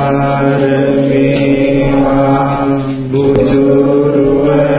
නමස්කාර වේවා බුදුරුවනට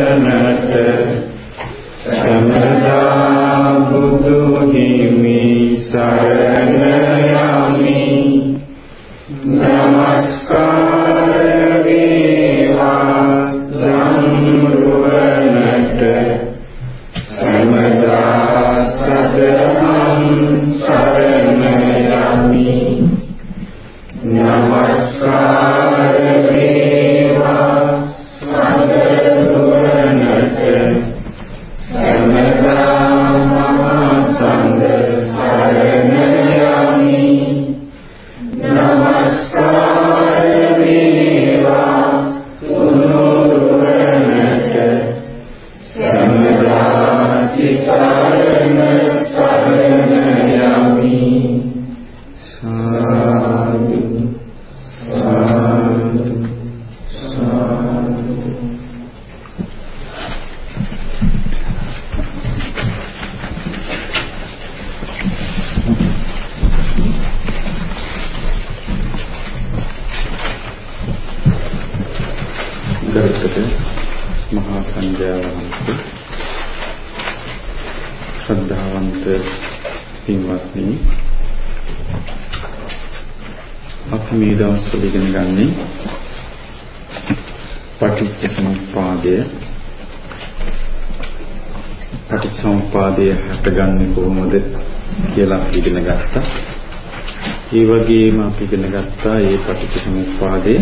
අපි ඉගෙන ගත්තා මේ පටිච්ච සමුප්පාදය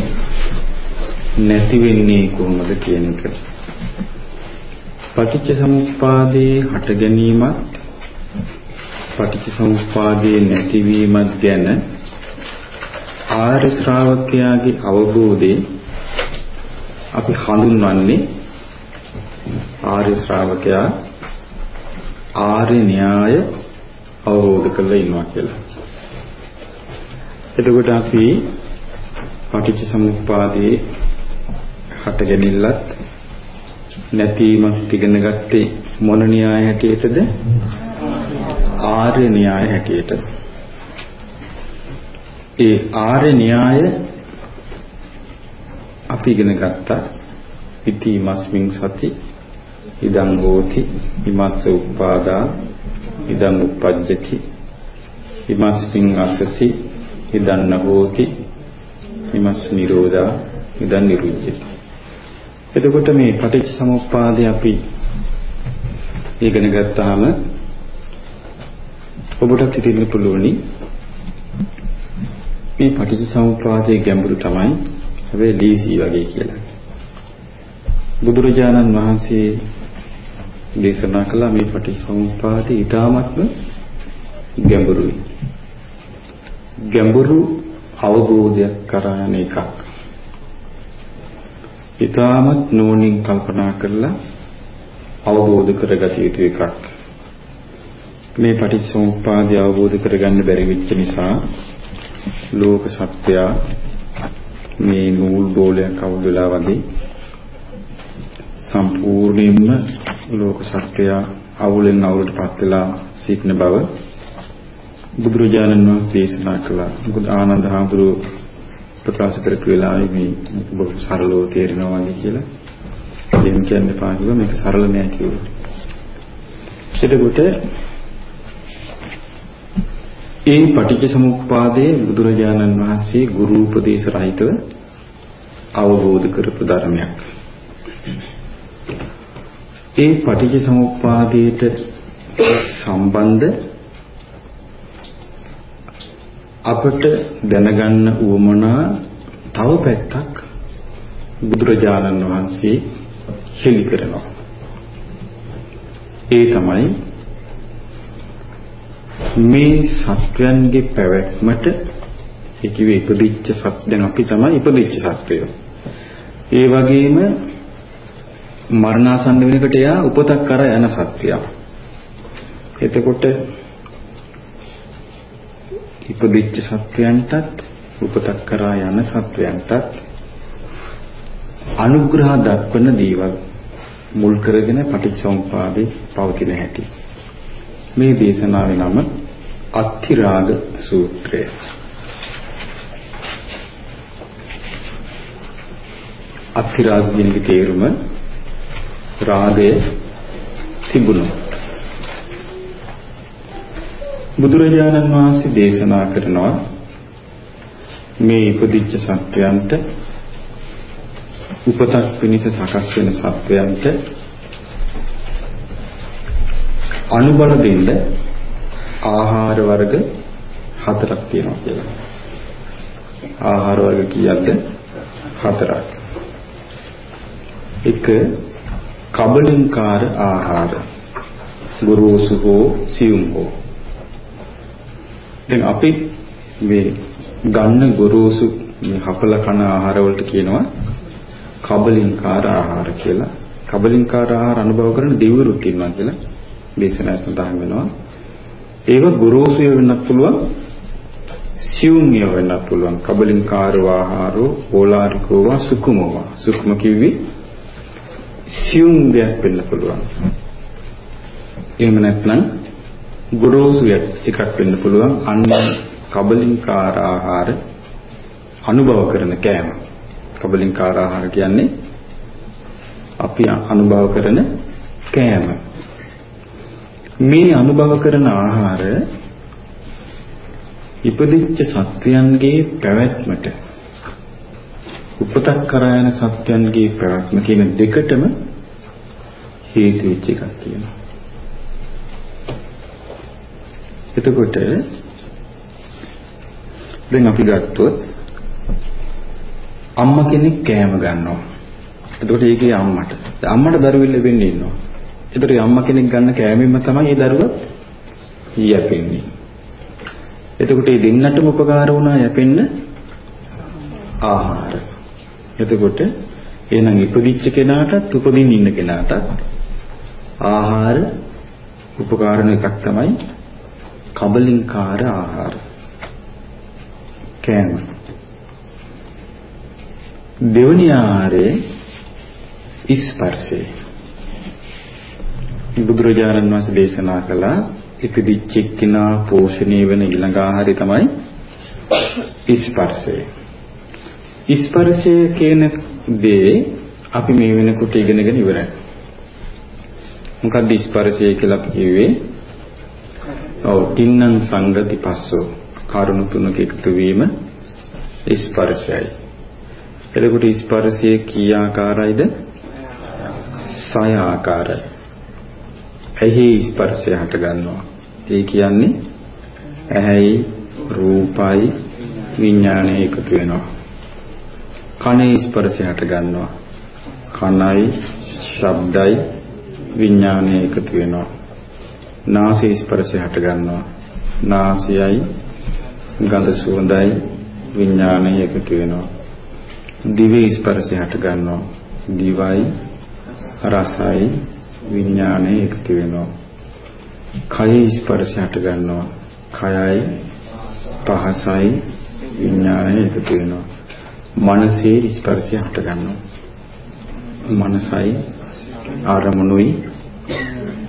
නැති වෙන්නේ කොහොමද කියන එක. පටිච්ච සමුප්පාදයේ හට ගැනීමත් පටිච්ච සමුප්පාදයේ නැතිවීමත් ගැන ආර්ය ශ්‍රාවකයාගේ අවබෝධය අපි හඳුන්වන්නේ ආර්ය ශ්‍රාවකයා ආර්ය න්‍යාය අවබෝධ කරලා ඉන්නවා කියලා. එතකොට අපි පටිච්ච සමුප්පාදයේ හට ගැනීමලත් නැතිවීමත් ඉගෙන ගත්තේ මොන න්‍යාය හැටියටද? ආර්ය න්‍යාය හැටියට. ඒ ආර්ය න්‍යාය අපි ඉගෙන ගත්තා ඉති මස්මින් සති ඉදං හෝති ඉමස්ස උපාදා ඉදං උපජ්ජති ඉමස්මින් අසති ඉදං නහෝති ඉමස් නිරෝධා ඉදං නිරුද්ධති එතකොට මේ පටිච්ච සමුප්පාදය අපි ඉගෙන ගත්තාම ඔබට හිතෙන්න පුළුවනි මේ පටිච්ච සමුප්පාදයේ ගැඹුරු තමයි හැබැයි ලීසි වගේ කියලා. බුදුරජාණන් වහන්සේ දේශනා කළ මේ පටිච්ච සමුප්පාදය ඊටාත්ම ගැඹුරුයි. ගැඹුරු අවබෝධයක් කරා යන එකක්. ඊටාමත් නෝනින් කල්පනා කරලා අවබෝධ කරගත යුතු එකක්. මේ පටිච්චසමුප්පාදය අවබෝධ කරගන්න බැරි වෙච්ච නිසා ලෝක සත්‍යය මේ නූල් බෝලයක් අවුල් වෙලා වගේ සම්පූර්ණයෙන්ම ලෝක සත්‍යය අවුලෙන් අවුලටපත් වෙලා සිටින බව බුදුරජාණන් වහන්සේ දේශනා කළා. මොකද ආනන්ද හාමුදුරුවෝ ප්‍රකාශ කරපු වෙලාවේ මේ බොහොම සරලව තේරෙනවා වගේ කියලා. එහෙම කියන්න එපා කිව්වා මේක සරල නෑ කිව්වා. එතකොට ඒ පටිච්ච සමුප්පාදයේ බුදුරජාණන් වහන්සේ ගුරු උපදේශ රහිතව අවබෝධ කරපු ධර්මයක්. ඒ පටිච්ච සමුප්පාදයට සම්බන්ධ අපට දැනගන්න උවමනා තව පැත්තක් බුදුරජාණන් වහන්සේ හෙළි කරනවා. ඒ තමයි මේ සත්වයන්ගේ පැවැත්මට ඒ කිව්වේ ඉපදිච්ච සත් දැන් අපි තමයි ඉපදිච්ච සත්වයෝ. ඒ වගේම මරණාසන්න වෙනකොට එයා උපතක් කර යන සත්වයා. එතකොට ඉපදිච්ච සත්වයන්ටත් උපතක් කරා යන සත්වයන්ටත් අනුග්‍රහ දක්වන දේවල් මුල් කරගෙන පටිච්චසමුපාදේ පවතින හැටි. මේ දේශනාවේ නම අත්තිරාග සූත්‍රය. අක්ඛිරාග්ගෙනගේ තේරුම රාගය තිබුණා. බුදුරජාණන් වහන්සේ දේශනා කරනවා මේ ඉපදිච්ච සත්වයන්ට උපතක් පිණිස සකස් වෙන සත්වයන්ට අනුබල දෙන්න ආහාර වර්ග හතරක් තියෙනවා කියලා. ආහාර වර්ග කීයක්ද? හතරක්. එක කබලින්කාර ආහාර. ගුරුසු හෝ සියුම් හෝ. දැන් අපි මේ ගන්න ගුරුසු මේ හපල කන ආහාර වලට කියනවා කබලින්කාර ආහාර කියලා. කබලින්කාර ආහාර අනුභව කරන දිවුරුත් ඉන්නවා කියලා දේශනා සඳහන් වෙනවා. ඒක ගොරෝසු වෙන්නත් පුළුවන් සියුම් වෙන්නත් පුළුවන් කබලින්කාර ආහාරෝ ඕලාරිකෝ වා සුකුමෝ වා සුකුම කිව්වේ සියුම් දෙයක් වෙන්න පුළුවන් එහෙම නැත්නම් ගොරෝසු එකක් වෙන්න පුළුවන්. අන්න කබලින්කාර ආහාර අනුභව කරන කෑම. කබලින්කාර ආහාර කියන්නේ අපි අනුභව කරන කෑම. මේ අනුභව කරන ආහාර ඉපදිච්ච සත්වයන්ගේ පැවැත්මට උපතක් කරා යන සත්වයන්ගේ පැවැත්ම කියන දෙකටම හේතු වෙච්ච එකක් කියනවා. එතකොට දැන් අපි ගත්තොත් අම්මා කෙනෙක් කෑම ගන්නවා. එතකොට ඒකේ අම්මට. අම්මට දරුවෙල් ලැබෙන්නේ ඉන්නවා. ඒතර අම්මා කෙනෙක් ගන්න කෑමෙන්ම තමයි ඒ දරුවා යැපෙන්නේ. එතකොට මේ දෙන්නටම උපකාර වුණා යැපෙන්න ආහාර. එතකොට එහෙනම් ඉපදිච්ච කෙනාටත් උපදින්න ඉන්න කෙනාටත් ආහාර උපකාරන එකක් තමයි කබලින්කාර ආහාර. කෑම. දෙවනි ආහාරයේ ස්පර්ශය. බුදුරජාණන් වහන්සේ දේශනා කළා ඉපදිච්ච එක්කිනා පෝෂණය වෙන ඊළඟ ආහාරය තමයි ස්පර්ශය. ස්පර්ශය කියන දේ අපි මේ වෙනකොට ඉගෙනගෙන ඉවරයි. මොකක්ද ස්පර්ශය කියලා අපි කිව්වේ? ඔව් තින්නම් සංගති පස්සෝ කරුණු තුනක එකතු වීම ස්පර්ශයයි. එතකොට ස්පර්ශය කී ආකාරයිද? සය ආකාරයි. ඇහි ස්පර්ශය හට ගන්නවා. ඒ කියන්නේ ඇහැයි රූපයි විඥානය එකතු වෙනවා. කනේ ස්පර්ශය හට ගන්නවා. කනයි ශබ්දයි විඥානය එකතු වෙනවා. නාසයේ ස්පර්ශය හට ගන්නවා. නාසයයි ගඳ සුවඳයි විඥානය එකතු වෙනවා. දිවේ ස්පර්ශය හට ගන්නවා. දිවයි රසයි විඥානය එකතු වෙනවා. කය ස්පර්ශ හට ගන්නවා. කයයි පහසයි විඥානය එකතු වෙනවා. මනසේ ස්පර්ශය හට ගන්නවා. මනසයි ආරමුණුයි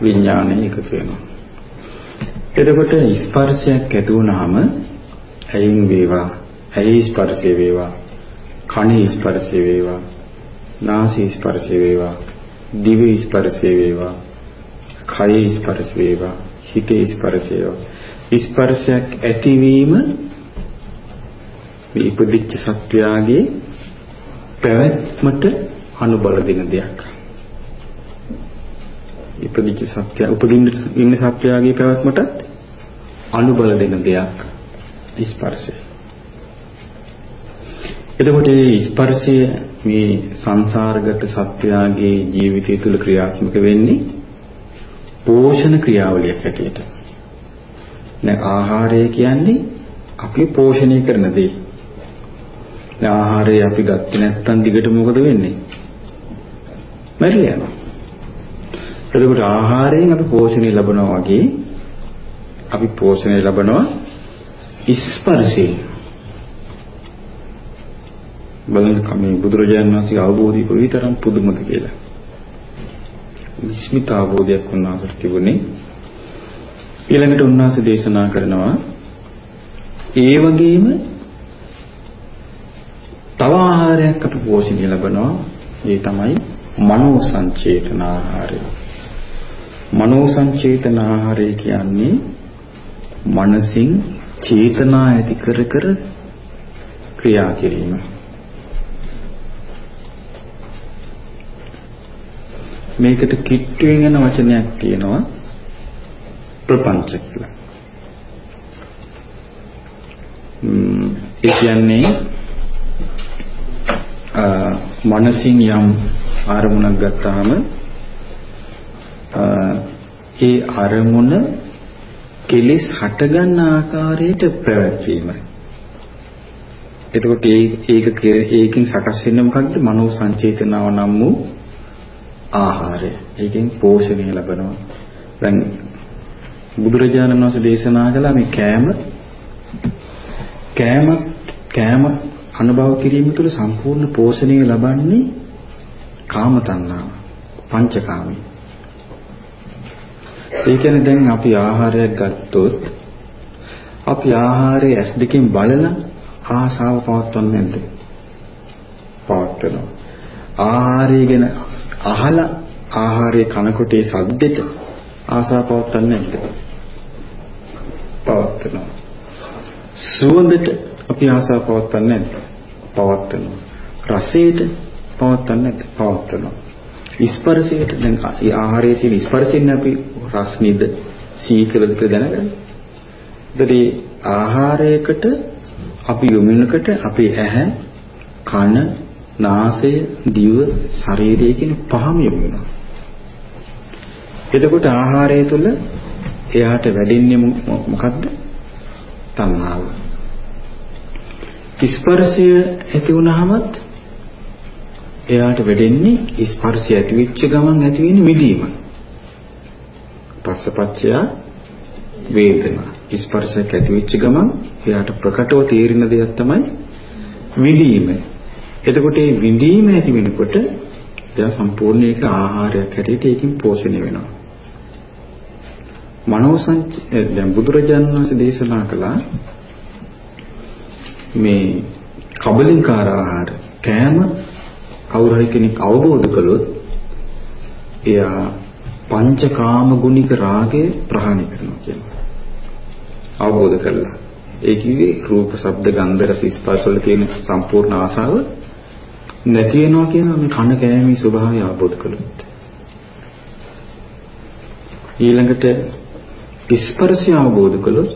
විඥානය එකතු වෙනවා. එතකොට ස්පර්ශයක් ඇති වුනහම ඇයින් වේවා, ඇයි ස්පර්ශය වේවා, කනේ ස්පර්ශය වේවා, නාසයේ ස්පර්ශය වේවා, දිවේ ස්පර්ශය වේවා? කයේ ස්පර්ශ වේවා? හිතේ ස්පර්ශය ස්පර්ශයක් ඇතිවීම මේ ඉපදිච්ච සත්වයාගේ පැවැත්මට අනුබල දෙන දෙයක්. ඉපදිච්ච සත්‍ය උපදින්න ඉන්න සත්වයාගේ පැවැත්මට අනුබල දෙන දෙයක් ස්පර්ශය එතකොට මේ ස්පර්ශය මේ සංසාරගත සත්වයාගේ ජීවිතය තුළ ක්‍රියාත්මක වෙන්නේ පෝෂණ ක්‍රියාවලියක් හැටියට. දැන් ආහාරය කියන්නේ අපි පෝෂණය කරන දේ. දැන් ආහාරය අපි ගත්තේ නැත්නම් දිගට මොකද වෙන්නේ? මැරිලා යනවා. එතකොට ආහාරයෙන් අපි පෝෂණය ලබනවා වගේ අපි පෝෂණය ලබනවා ස්පර්ශයෙන්. බලන්න මේ බුදුරජාණන් වහන්සේගේ අවබෝධය කොයිතරම් පුදුමද කියලා. විස්මිත අවබෝධයක් උන්වහන්සේට තිබුණේ. ඊළඟට උන්වහන්සේ දේශනා කරනවා ඒ වගේම තව ආහාරයක් අපි පෝෂණය ලබනවා ඒ තමයි මනෝ සංචේතන ආහාරය. මනෝ සංචේතන ආහාරය කියන්නේ මනසින් චේතනා ඇති කර කර ක්‍රියා කිරීම. මේකට කිට්ටුවෙන් යන වචනයක් තියෙනවා ප්‍රපංච කියලා. ඒ කියන්නේ මනසින් යම් අරමුණක් ගත්තාම ඒ අරමුණ කෙලිස් හටගන්න ආකාරයට පැවැත්වීමයි. එතකොට ඒක ඒකෙන් සකස් වෙන්නේ මොකක්ද? මනෝ සංචේතනාව නම් වූ ආහාරය. ඒකෙන් පෝෂණය ලැබෙනවා. දැන් බුදුරජාණන් වහන්සේ දේශනා කළා මේ කෑම කෑම කෑම අනුභව කිරීම තුළ සම්පූර්ණ පෝෂණය ලබන්නේ කාම තණ්හාව පංචකාමී ඒ කියන්නේ දැන් අපි ආහාරයක් ගත්තොත් අපි ආහාරය ඇස් දෙකෙන් බලලා ආසාව පවත්වන්නේ නැද්ද? පවත්වනවා. ආහාරය ගැන අහලා ආහාරයේ කනකොට ඒ සද්දෙට ආසාව පවත්වන්නේ නැද්ද? පවත්වනවා. සුවඳට අපි ආසාව පවත්වන්නේ නැද්ද? පවත්වනවා. රසයට පවත්වන්නේ නැද්ද? පවත්වනවා. ස්පර්ශයට දැන් ආහාරයේ තියෙන ස්පර්ශයෙන් අපි රස්නිද සීකලද කියලා දැනගන්න. ඒතරේ ආහාරයකට අපි යොමුනකට අපේ ඇහැ කන නාසය දිව ශරීරය කියන පහම යොමු වෙනවා. එතකොට ආහාරය තුළ එයාට වැඩෙන්නේ මොකද්ද? තණ්හාව. ස්පර්ශය ඇති වුණාමත් එයාට වැඩෙන්නේ ස්පර්ශය ඇති වෙච්ච ගමන් ඇති වෙන්නේ මිදීම. පස්සපච්චය වේදනා. ස්පර්ශයක් ඇති වෙච්ච ගමන් එයාට ප්‍රකටව තේරෙන දෙයක් තමයි විඳීම. එතකොට මේ විඳීම ඇති වෙනකොට එයා සම්පූර්ණ ඒක ආහාරයක් හැටියට ඒකෙන් පෝෂණය වෙනවා. මනෝ දැන් බුදුරජාණන් වහන්සේ දේශනා කළා මේ කබලින්කාර ආහාර කෑම කවුරු හරි කෙනෙක් අවබෝධ කළොත් එයා පංචකාම ගුණික රාගය ප්‍රහාණය කරනවා කියනවා. අවබෝධ කරලා. ඒ කිව්වේ රූප, ශබ්ද, ගන්ධ, රස, ස්පර්ශ වල තියෙන සම්පූර්ණ ආසාව නැති වෙනවා කියනවා මේ කන කෑමේ ස්වභාවය අවබෝධ කළොත්. ඊළඟට ස්පර්ශය අවබෝධ කළොත්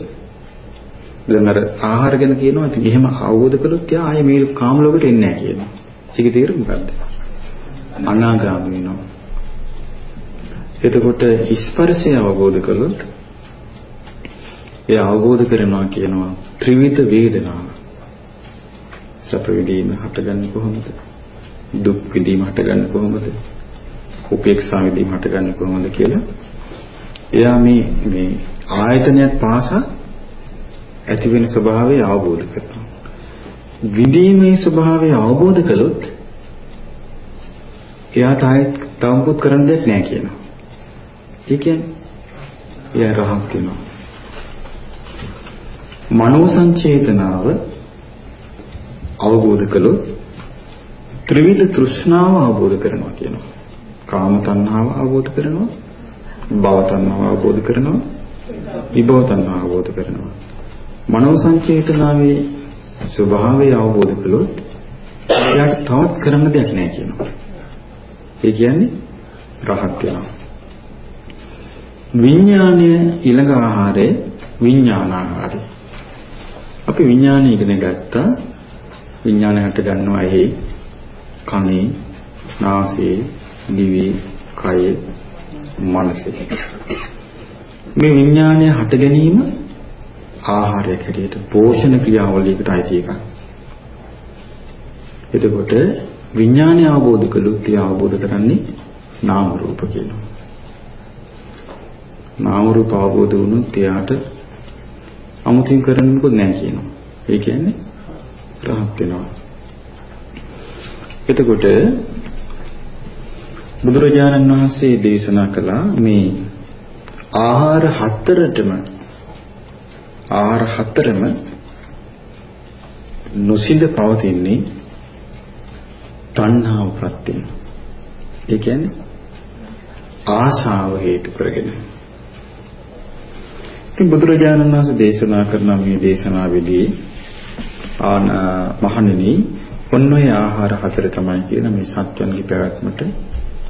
දැන් අර ආහාර ගැන කියනවා ඉතින් එහෙම අවබෝධ කළොත් යා ආයේ මේ කාම ලෝකෙට එන්නේ නැහැ කියනවා. ඒක තේරුම් මොකද්ද? අනාගාමී වෙනවා. එතකොට ස්පර්ශය අවබෝධ කළොත් ඒ අවබෝධ කරනවා කියනවා ත්‍රිවිධ වේදනාව. සැප විඳීම හටගන්නේ කොහොමද? දුක් විඳීම හටගන්නේ කොහොමද? උපේක්ෂා විඳීම හටගන්නේ කොහොමද කියලා එයා මේ මේ ආයතනයක් පාසා ඇති වෙන ස්වභාවය අවබෝධ කරනවා. විඳීමේ ස්වභාවය අවබෝධ කළොත් එයාට ආයෙත් තවමුත් කරන්න දෙයක් නැහැ කියනවා. ඒ කියන්නේ එයා රහත් වෙනවා. මනෝ සංචේතනාව අවබෝධ කළොත් ත්‍රිවිධ තෘෂ්ණාව අවබෝධ කරනවා කියනවා. කාම තණ්හාව අවබෝධ කරනවා, භව තණ්හාව අවබෝධ කරනවා, විභව තණ්හාව අවබෝධ කරනවා. මනෝ සංචේතනාවේ ස්වභාවය අවබෝධ කළොත් එයාට තවත් කරන්න දෙයක් නැහැ කියනවා. ඒ කියන්නේ රහත් වෙනවා. විඥානය ඊළඟ ආහාරය විඥානාහාරය. අපි විඥානය ඉගෙන ගත්තා විඥානය හට ගන්නවා එහි කනේ නාසයේ දිවේ කයේ මනසේ මේ විඥානය හට ගැනීම ආහාරයක් හැටියට පෝෂණ ක්‍රියාවලියකට අයිති එකක්. එතකොට විඥානය අවබෝධ කළොත් ඒ අවබෝධ කරන්නේ නාම රූප කියනවා. නාම රූප අවබෝධ වුණොත් එයාට අමුතින් කරන්න මොකද නැහැ කියනවා. ඒ කියන්නේ රහත් වෙනවා. එතකොට බුදුරජාණන් වහන්සේ දේශනා කළා මේ ආහාර හතරටම ආහාර හතරම නොසිඳ පවතින්නේ තණ්හාව ප්‍රත්‍යයෙන්. ඒ කියන්නේ ආශාව හේතු කරගෙන. ඉතින් බුදුරජාණන් වහන්සේ දේශනා කරන මේ දේශනාවේදී ආන මහණෙනි ඔන්න ඔය ආහාර හතර තමයි කියන මේ සත්‍යයන්ගේ පැවැත්මට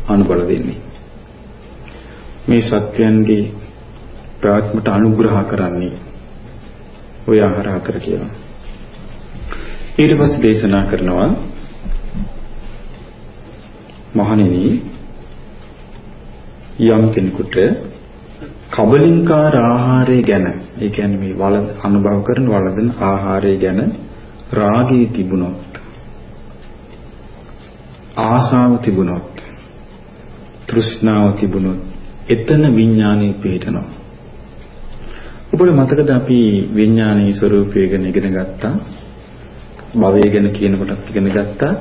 අනුබල දෙන්නේ. මේ සත්‍යයන්ගේ පැවැත්මට අනුග්‍රහ කරන්නේ ඔය ආහාර හතර කියලා. ඊට පස්සේ දේශනා කරනවා මහණෙනි යම් කෙනෙකුට කබලින්කාර ආහාරය ගැන ඒ කියන්නේ මේ වල අනුභව කරන වළඳන ආහාරය ගැන රාගය තිබුණොත් ආශාව තිබුණොත් තෘෂ්ණාව තිබුණොත් එතන විඥානය පිහිටනවා. ඔබට මතකද අපි විඥානයේ ස්වરૂපය ගැන ඉගෙන ගත්තා? භවය ගැන කියනකොටත් ඉගෙන ගත්තා.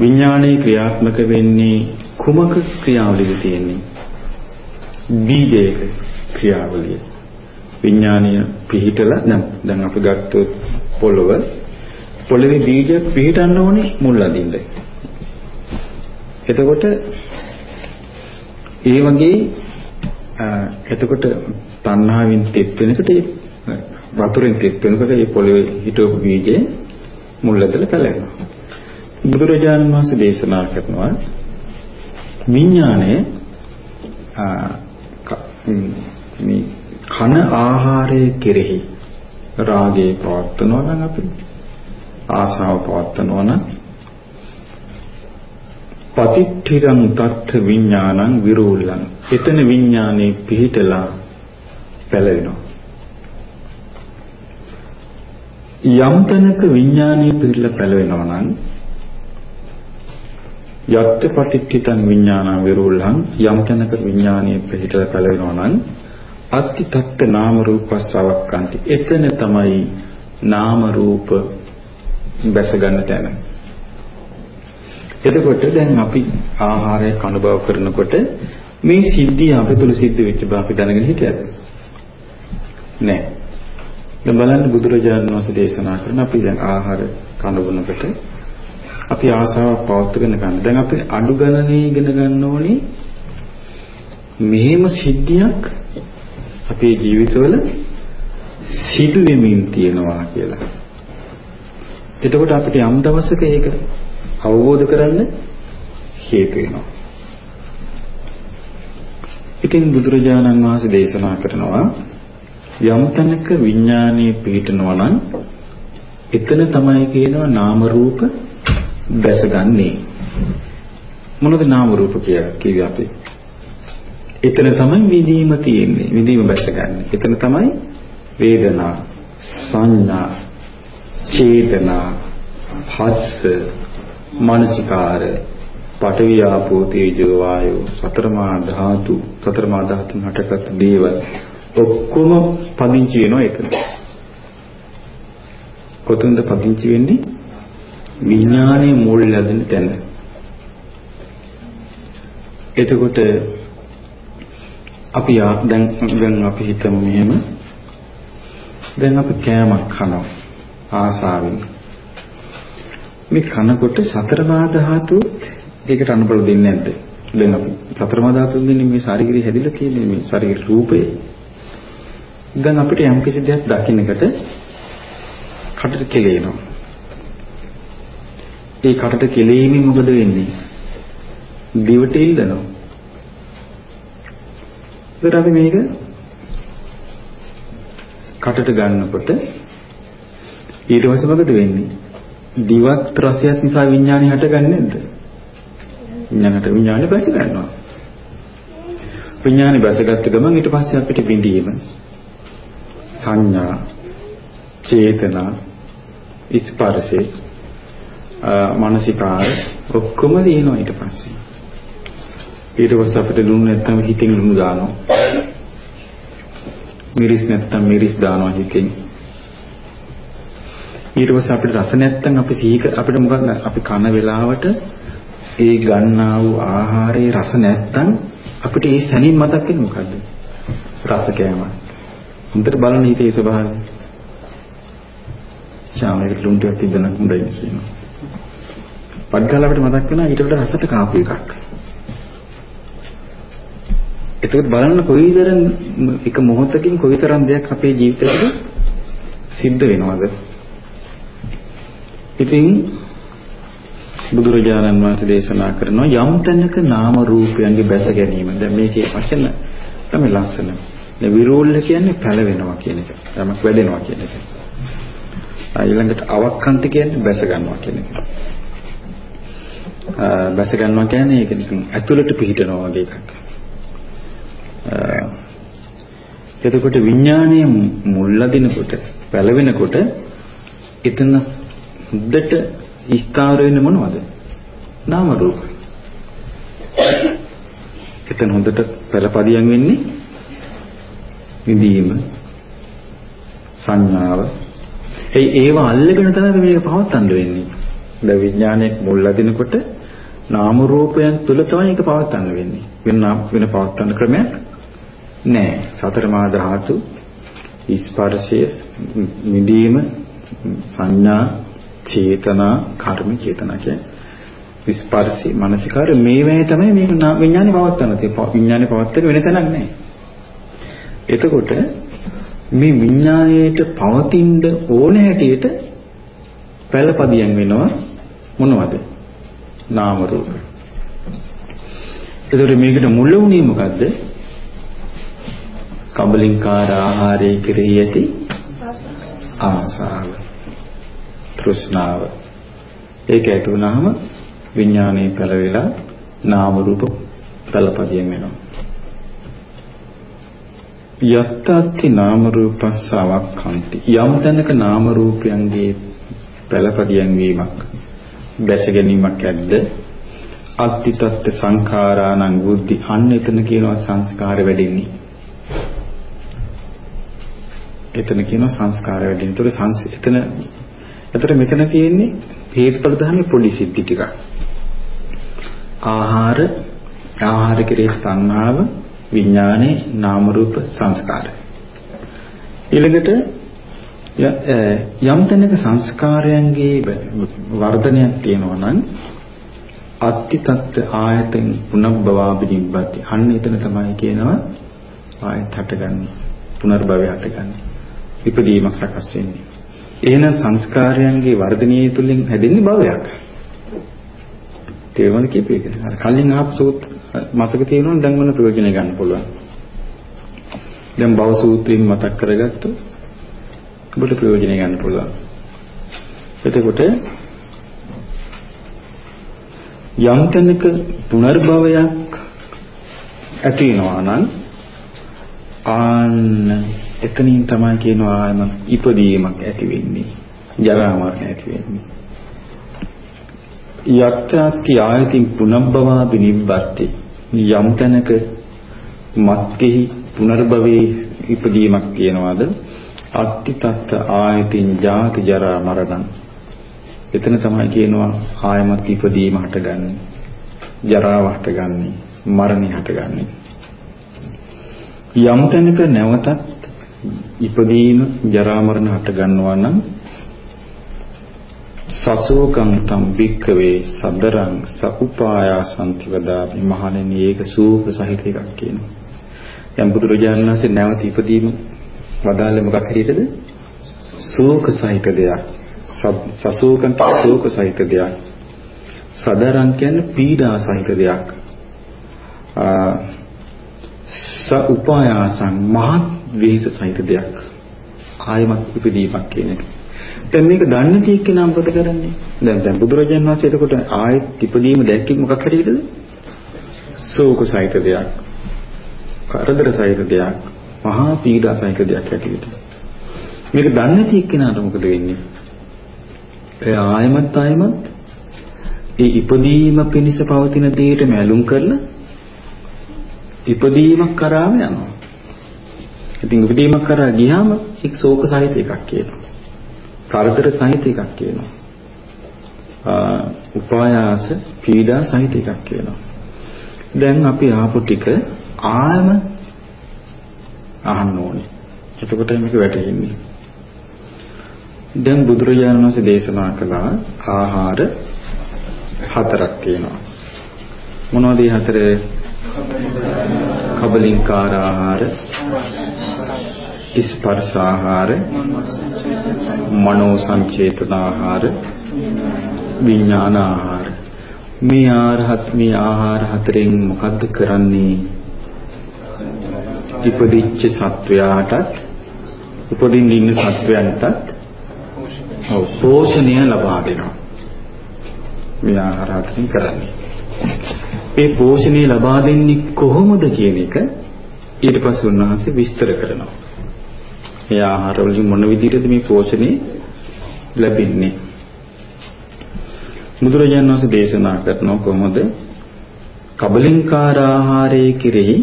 විඥානයේ ක්‍රියාත්මක වෙන්නේ කුමක ක්‍රියාවලියද තියෙන්නේ? බීජයක ක්‍රියාවලිය. විඥානීය පිහිටලා දැන් දැන් අපි ගත්තොත් පොළව පොළවේ බීජ පිහිටන්න ඕනේ මුල් අදින්න. එතකොට ඒ වගේ එතකොට තණ්හාවෙන් තෙත් වෙනකොට වතුරෙන් තෙත් වෙනකොට මේ පොළවේ හිටවපු බීජේ මුල් ඇදලා පැලෙනවා. බුදුරජාණන් වහන්සේ දේශනා කරනවා විඥානය මේ කන ආහාරයේ කෙරෙහි රාගයේ පවත්නවා නම් අපි ආසාව පවත්නවා නම් පතිට්ඨිරං තත්ථ විඥානං විරූලං එතන විඥානේ පිහිටලා පැලවෙනවා. යම් තැනක විඥානේ පිහිටලා පැලවෙනවා නම් යත්ත පටිච්චිතං විඥානං විරූලං යම් තැනක විඥානයේ පිහිටලා පැලවෙනවා නම් අත්ති තත්ත නාම රූපස්සවක්කාන්ති එතන තමයි නාම රූප බැස ගන්න තැන. එතකොට දැන් අපි ආහාරයක් අනුභව කරනකොට මේ සිද්ධිය අපේ තුල සිද්ධ වෙච්ච බව අපි දැනගෙන හිටියද? නෑ දැන් බලන්න බුදුරජාණන් වහන්සේ දේශනා කරන අපි දැන් ආහාර කනබනකොට අපි ආසාවක් පවත්වාගෙන ගන්න. දැන් අපි අඩු ගණනේ ඉගෙන ගන්න ඕනේ මෙහෙම සිද්ධියක් අපේ ජීවිතවල සිදු වෙමින් තියෙනවා කියලා. එතකොට අපිට යම් දවසක ඒක අවබෝධ කරන්න හේතු වෙනවා. ඉතින් බුදුරජාණන් වහන්සේ දේශනා කරනවා යම් තැනක විඥානීය පීඨනවා නම් එතන තමයි කියනවා නාම රූප දැසගන්නේ. මොනවද නාම රූප කියලා කිව්වේ අපි? එතන තමයි විදීම තියෙන්නේ. විදීම දැසගන්නේ. එතන තමයි වේදනා, සංඥා, චේතනා, හස්ස, මානසිකාර, පඨවි ආපෝ තේජෝ වායෝ සතරමා ධාතු, සතරමා ධාතුන් හටගත් දේවල් ඔක්කොම පදිංචි වෙනවා එතන. කොතනද පදිංචි වෙන්නේ? විඥානයේ මුල් ලැබෙන තැන. එතකොට අපි දැන් දැන් අපි හිතමු මෙහෙම දැන් අපි කෑමක් කනවා ආසාවෙන් මේ කනකොට සතර මා ධාතුත් ඒකට අනුබල දෙන්නේ නැද්ද දැන් අපි සතර මා ධාතුන් දෙන්නේ මේ ශාරීරික හැදිලා තියෙන්නේ මේ ශරීර රූපේ දැන් අපිට යම් කිසි දෙයක් දකින්නකට කටට කෙලෙනවා ඒ කටට කෙලීමෙන් මොකද වෙන්නේ? දිවට ඉල්ලනවා. ඒකට අපි මේක කටට ගන්නකොට ඊට පස්සේ මොකද වෙන්නේ? දිවත් රසයත් නිසා විඥානය හටගන්නේ නැද්ද? විඥානට විඥානය බැස ගන්නවා. විඥානය බැසගත්ත ගමන් ඊට පස්සේ අපිට බිඳීම සංඥා චේතනා ස්පර්ශේ මානසිකාර ඔක්කොම දිනනවා ඊට පස්සේ. ඊට පස්සේ අපිට ලුණු නැත්තම් හිතෙන් ලුණු දානවා. මිරිස් නැත්තම් මිරිස් දානවා හිතෙන්. ඊට පස්සේ අපිට රස නැත්තම් අපි සීක අපිට මොකක්ද අපි කන වෙලාවට ඒ ගන්නා වූ ආහාරයේ රස නැත්තම් අපිට ඒ සැනින් මතක් වෙන්නේ මොකද්ද? රස කෑම. හොඳට බලන්න හිතේ ස්වභාවය. ශාමයේ ලුණු ටිකක් තිබ්බනම් හොඳයි කියනවා. පඩ්ගල අපිට මතක් වෙනවා ඊට වඩා රසට කාපු එකක්. එතකොට බලන්න කොයිතරම් එක මොහොතකින් කොයිතරම් දෙයක් අපේ ජීවිතේට සිද්ධ වෙනවද? ඉතින් බුදුරජාණන් වහන්සේ දේශනා කරනවා යම් තැනක නාම රූපයන්ගේ බැස ගැනීම. දැන් මේකේ වචන තමයි ලස්සන. දැන් විරෝල්ල කියන්නේ පැලවෙනවා කියන එක. යමක් වැඩෙනවා කියන එක. ඊළඟට අවක්ඛන්ත කියන්නේ බැස ගන්නවා කියන එක. බැස ගන්නවා කියන්නේ ඒක නිකන් ඇතුළට පිහිටනවා වගේ එකක්. එතකොට විඥානයේ මුල් ලදිනකොට පැලවෙනකොට එතන හුද්දට ස්ථාවර වෙන්නේ මොනවද? නාම රූප. එතන හොඳට පළපදියම් වෙන්නේ විදීම සංඥාව. ඒ ඒව අල්ලගෙන තමයි මේක පවත්වන්න වෙන්නේ. දැන් විඥානයේ මුල් ලදිනකොට නාම රූපයන් තුල තමයි ඒක පවත්වන්න වෙන්නේ. වෙන වෙන පවත්වන්න ක්‍රමයක් නෑ. සතර මා ධාතු ස්පර්ශය නිදීම සංඥා චේතනා කර්ම චේතනා කියන්නේ ස්පර්ශي මානසිකාර මේවැය තමයි මේ විඥානේ පවත්වන්න තියෙන්නේ. විඥානේ පවත්වන්න වෙන තැනක් නෑ. එතකොට මේ විඥාණයට පවතින්න ඕන හැටියට පළපදියම් වෙනවා මොනවද? නාම රූප. එතකොට මේකට මුල වුණේ මොකද්ද? කබලින්කාර ආහාරයේ කෙරෙහි ඇති ආසාව. තෘෂ්ණාව. ඒක ඇති වුනහම විඥානයේ පළවෙලා නාම රූප පළපදියම් වෙනවා. යත්තත්ති නාම රූපස්සවක්ඛන්ති යම් තැනක නාම රූපයන්ගේ පළපදියම් වීමක් දැස ගැනීමක් ඇද්ද අත්තිතත් සංඛාරාණං බුද්ධි අන්න එතන කියනවා සංස්කාර වැඩෙන්නේ එතන කියනවා සංස්කාර වැඩෙන්නේ. ඒතකොට සංස් එතන එතකොට මෙතන තියෙන්නේ හේතුඵල ධර්මයේ පොඩි සිද්ධි ටිකක්. ආහාර ආහාර කෙරෙහි සංහාව විඥානේ නාම රූප සංස්කාර. ඊළඟට යම් තැනක සංස්කාරයන්ගේ වර්ධනයක් තියෙනවා නම් අත්ති තත්ත්ව ආයතෙන් පුනබ්බවාබිනිබ්බති අන්න එතන තමයි කියනවා ආයත හටගන්නේ පුනර්භවය හටගන්නේ ඉපදීමක් සකස් වෙන්නේ එහෙනම් සංස්කාරයන්ගේ වර්ධනීය තුලින් හැදෙන්නේ භවයක්. තේරුම් කිපේකද? අර කලින් ආපු සූත් මතක තියෙනවනේ දැන් මොන ප්‍රයෝජන ගන්න පුළුවන්. දැන් භව සූත්‍රයෙන් මතක් කරගත්තොත් ඔබට ප්‍රයෝජන ගන්න පුළුවන්. එතකොට යම් තැනක පුනර්භවයක් ඇති වෙනවා නම් ආන්න එතනින් තමයි කියනවා ආයම ඉපදීමක් ඇති වෙන්නේ. ජරා මරණ ඇති වෙන්නේ. යත්‍යාති ආයතින් පුනබ්බවා බිනිබ්බති යම් තැනක මත්කෙහි පුනර්භවයේ ඉපදීමක් කියනවාද? අත්ති තත්ත ආයතින් ජාති ජරා මරණ. එතන තමයි කියනවා ආයමත් ඉපදීම හටගන්නේ. ජරාව හටගන්නේ. මරණය හටගන්නේ. යම් තැනක නැවතත් ඉපදීම ජරා මරණ හට ගන්නවා නම් සසෝකං තම් භික්කවේ සදරං සකුපායාසන්ති වදාමි මහණෙනි ඒක සූප සහිත එකක් කියනවා. දැන් බුදුරජාණන් වහන්සේ නැවත ඉපදීම වදාළේ මොකක් හැටියටද? සෝක සහිත දෙයක්. සසෝකං සෝක සහිත දෙයක්. සදරං කියන්නේ පීඩා සහිත දෙයක්. ස උපායාසං මහත් වෙහෙස සහිත දෙයක්. ආයමත් ඉපදීමක් කියන එක. දැන් මේක දන්නේ නැති එක්කෙනා මොකද කරන්නේ? දැන් දැන් බුදුරජාණන් වහන්සේ එතකොට ආයෙත් ඉපදීම දැක්කේ මොකක් හරියටද? සෝක සහිත දෙයක්. කරදර සහිත දෙයක්. මහා පීඩා සහිත දෙයක් හැටියට. මේක දන්නේ නැති එක්කෙනාට මොකද වෙන්නේ? ඒ ආයමත් ආයමත් ඒ ඉපදීම පිණිස පවතින දෙයට මැලුම් කරලා ඉපදීමක් කරාම යනවා. ඉතින් උපදීමක් කරා ගියාම එක් ශෝක සහිත එකක් කියනවා. කරදර සහිත එකක් කියනවා. උපායාස පීඩා සහිත එකක් කියනවා. දැන් අපි ආපු ටික ආයම අහන්න ඕනේ. එතකොට මේක වැටහෙන්නේ. දැන් බුදුරජාණන් වහන්සේ දේශනා කළා ආහාර හතරක් තියෙනවා. මොනවද මේ හතර? කබලින්කාර ආහාර ස්පර්ශ ආහාර මනෝ සංචේතන ආහාර විඥාන ආහාර මේ ආහාරත් මේ ආහාර හතරෙන් මොකද්ද කරන්නේ? ඉපදිච්ච සත්වයාටත් උපදින්න ඉන්න සත්වයන්ටත් ඔව් පෝෂණය ලබා දෙනවා. මේ ආහාර හතරෙන් කරන්නේ. ඒ පෝෂණය ලබා දෙන්නේ කොහොමද කියන එක ඊට පස්සේ උන්වහන්සේ විස්තර කරනවා. මේ ආහාර වලින් මොන විදිහටද මේ පෝෂණය ලැබෙන්නේ? බුදුරජාණන් වහන්සේ දේශනා කරනවා කොහොමද? කබලින්කාර ආහාරයේ කෙරෙහි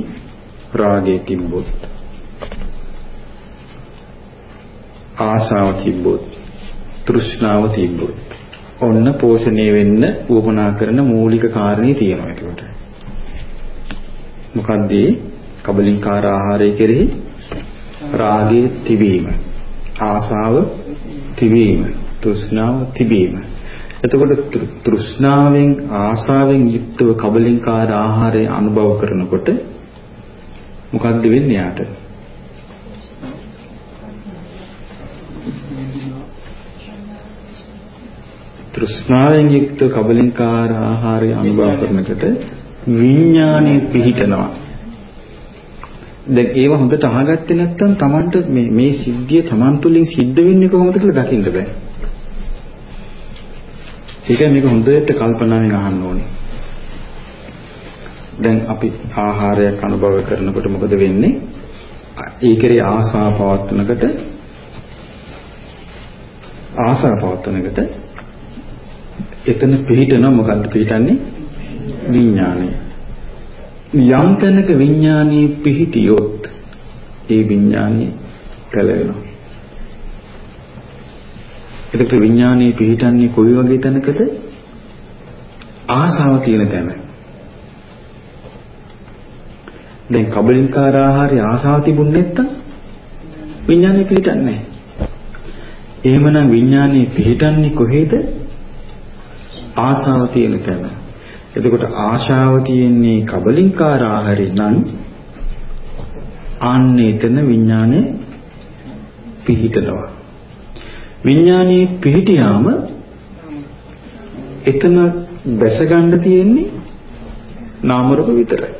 රාගය තිබ්බොත් ආශාව තිබ්බොත් තෘෂ්ණාව තිබ්බොත් ඔන්න පෝෂණය වෙන්න උවමනා කරන මූලික කාරණේ තියෙනවා ඒකට. මොකද්ද කබලින්කාර ආහාරය කෙරෙහි රාගයේ තිබීම ආසාව තිබීම තෘෂ්ණාව තිබීම. එතකොට තෘෂ්ණාවෙන් ආසාවෙන් යුක්තව කබලින්කාර ආහාරය අනුභව කරනකොට මොකද්ද වෙන්නේ යාට? තෘෂ්ණාවෙන් යුක්ත කබලින්කාර ආහාරය අනුභව කරනකොට විඥානයේ පිහිටනවා. දැන් ඒව හොඳට අහගත්තේ නැත්නම් Tamanට මේ මේ සිද්ධිය Taman තුලින් සිද්ධ වෙන්නේ කොහොමද කියලා දකින්න බෑ. ඒකයි මේක හොඳට කල්පනාවෙන් අහන්න ඕනේ. දැන් අපි ආහාරයක් අනුභව කරනකොට මොකද වෙන්නේ? ඒකේ ආසාව පවත්නකට ආසාව පවත්නකට එතන පිළිටන මොකද්ද පිළිටන්නේ? විඥානය. යම් තැනක විඥානීය පිහිටියොත් ඒ විඥානීය පැලවෙනවා. එතකොට විඥානීය පිහිටන්නේ කොයි වගේ තැනකද? ආසාව තියෙන තැන. දැන් කබලින්කාර ආහාරය ආසාව තිබුණ නැත්තම් විඥානීය පිහිටන්නේ නැහැ. එහෙමනම් විඥානීය පිහිටන්නේ කොහේද? ආසාව තියෙන තැන. එතකොට ආශාව තියෙන්නේ කබලින්කාර ආහාරي නම් ආන්න එතන විඥානේ පිහිටනවා. විඥානේ පිහිටියාම එතන බැස ගන්න තියෙන්නේ නාම රූප විතරයි.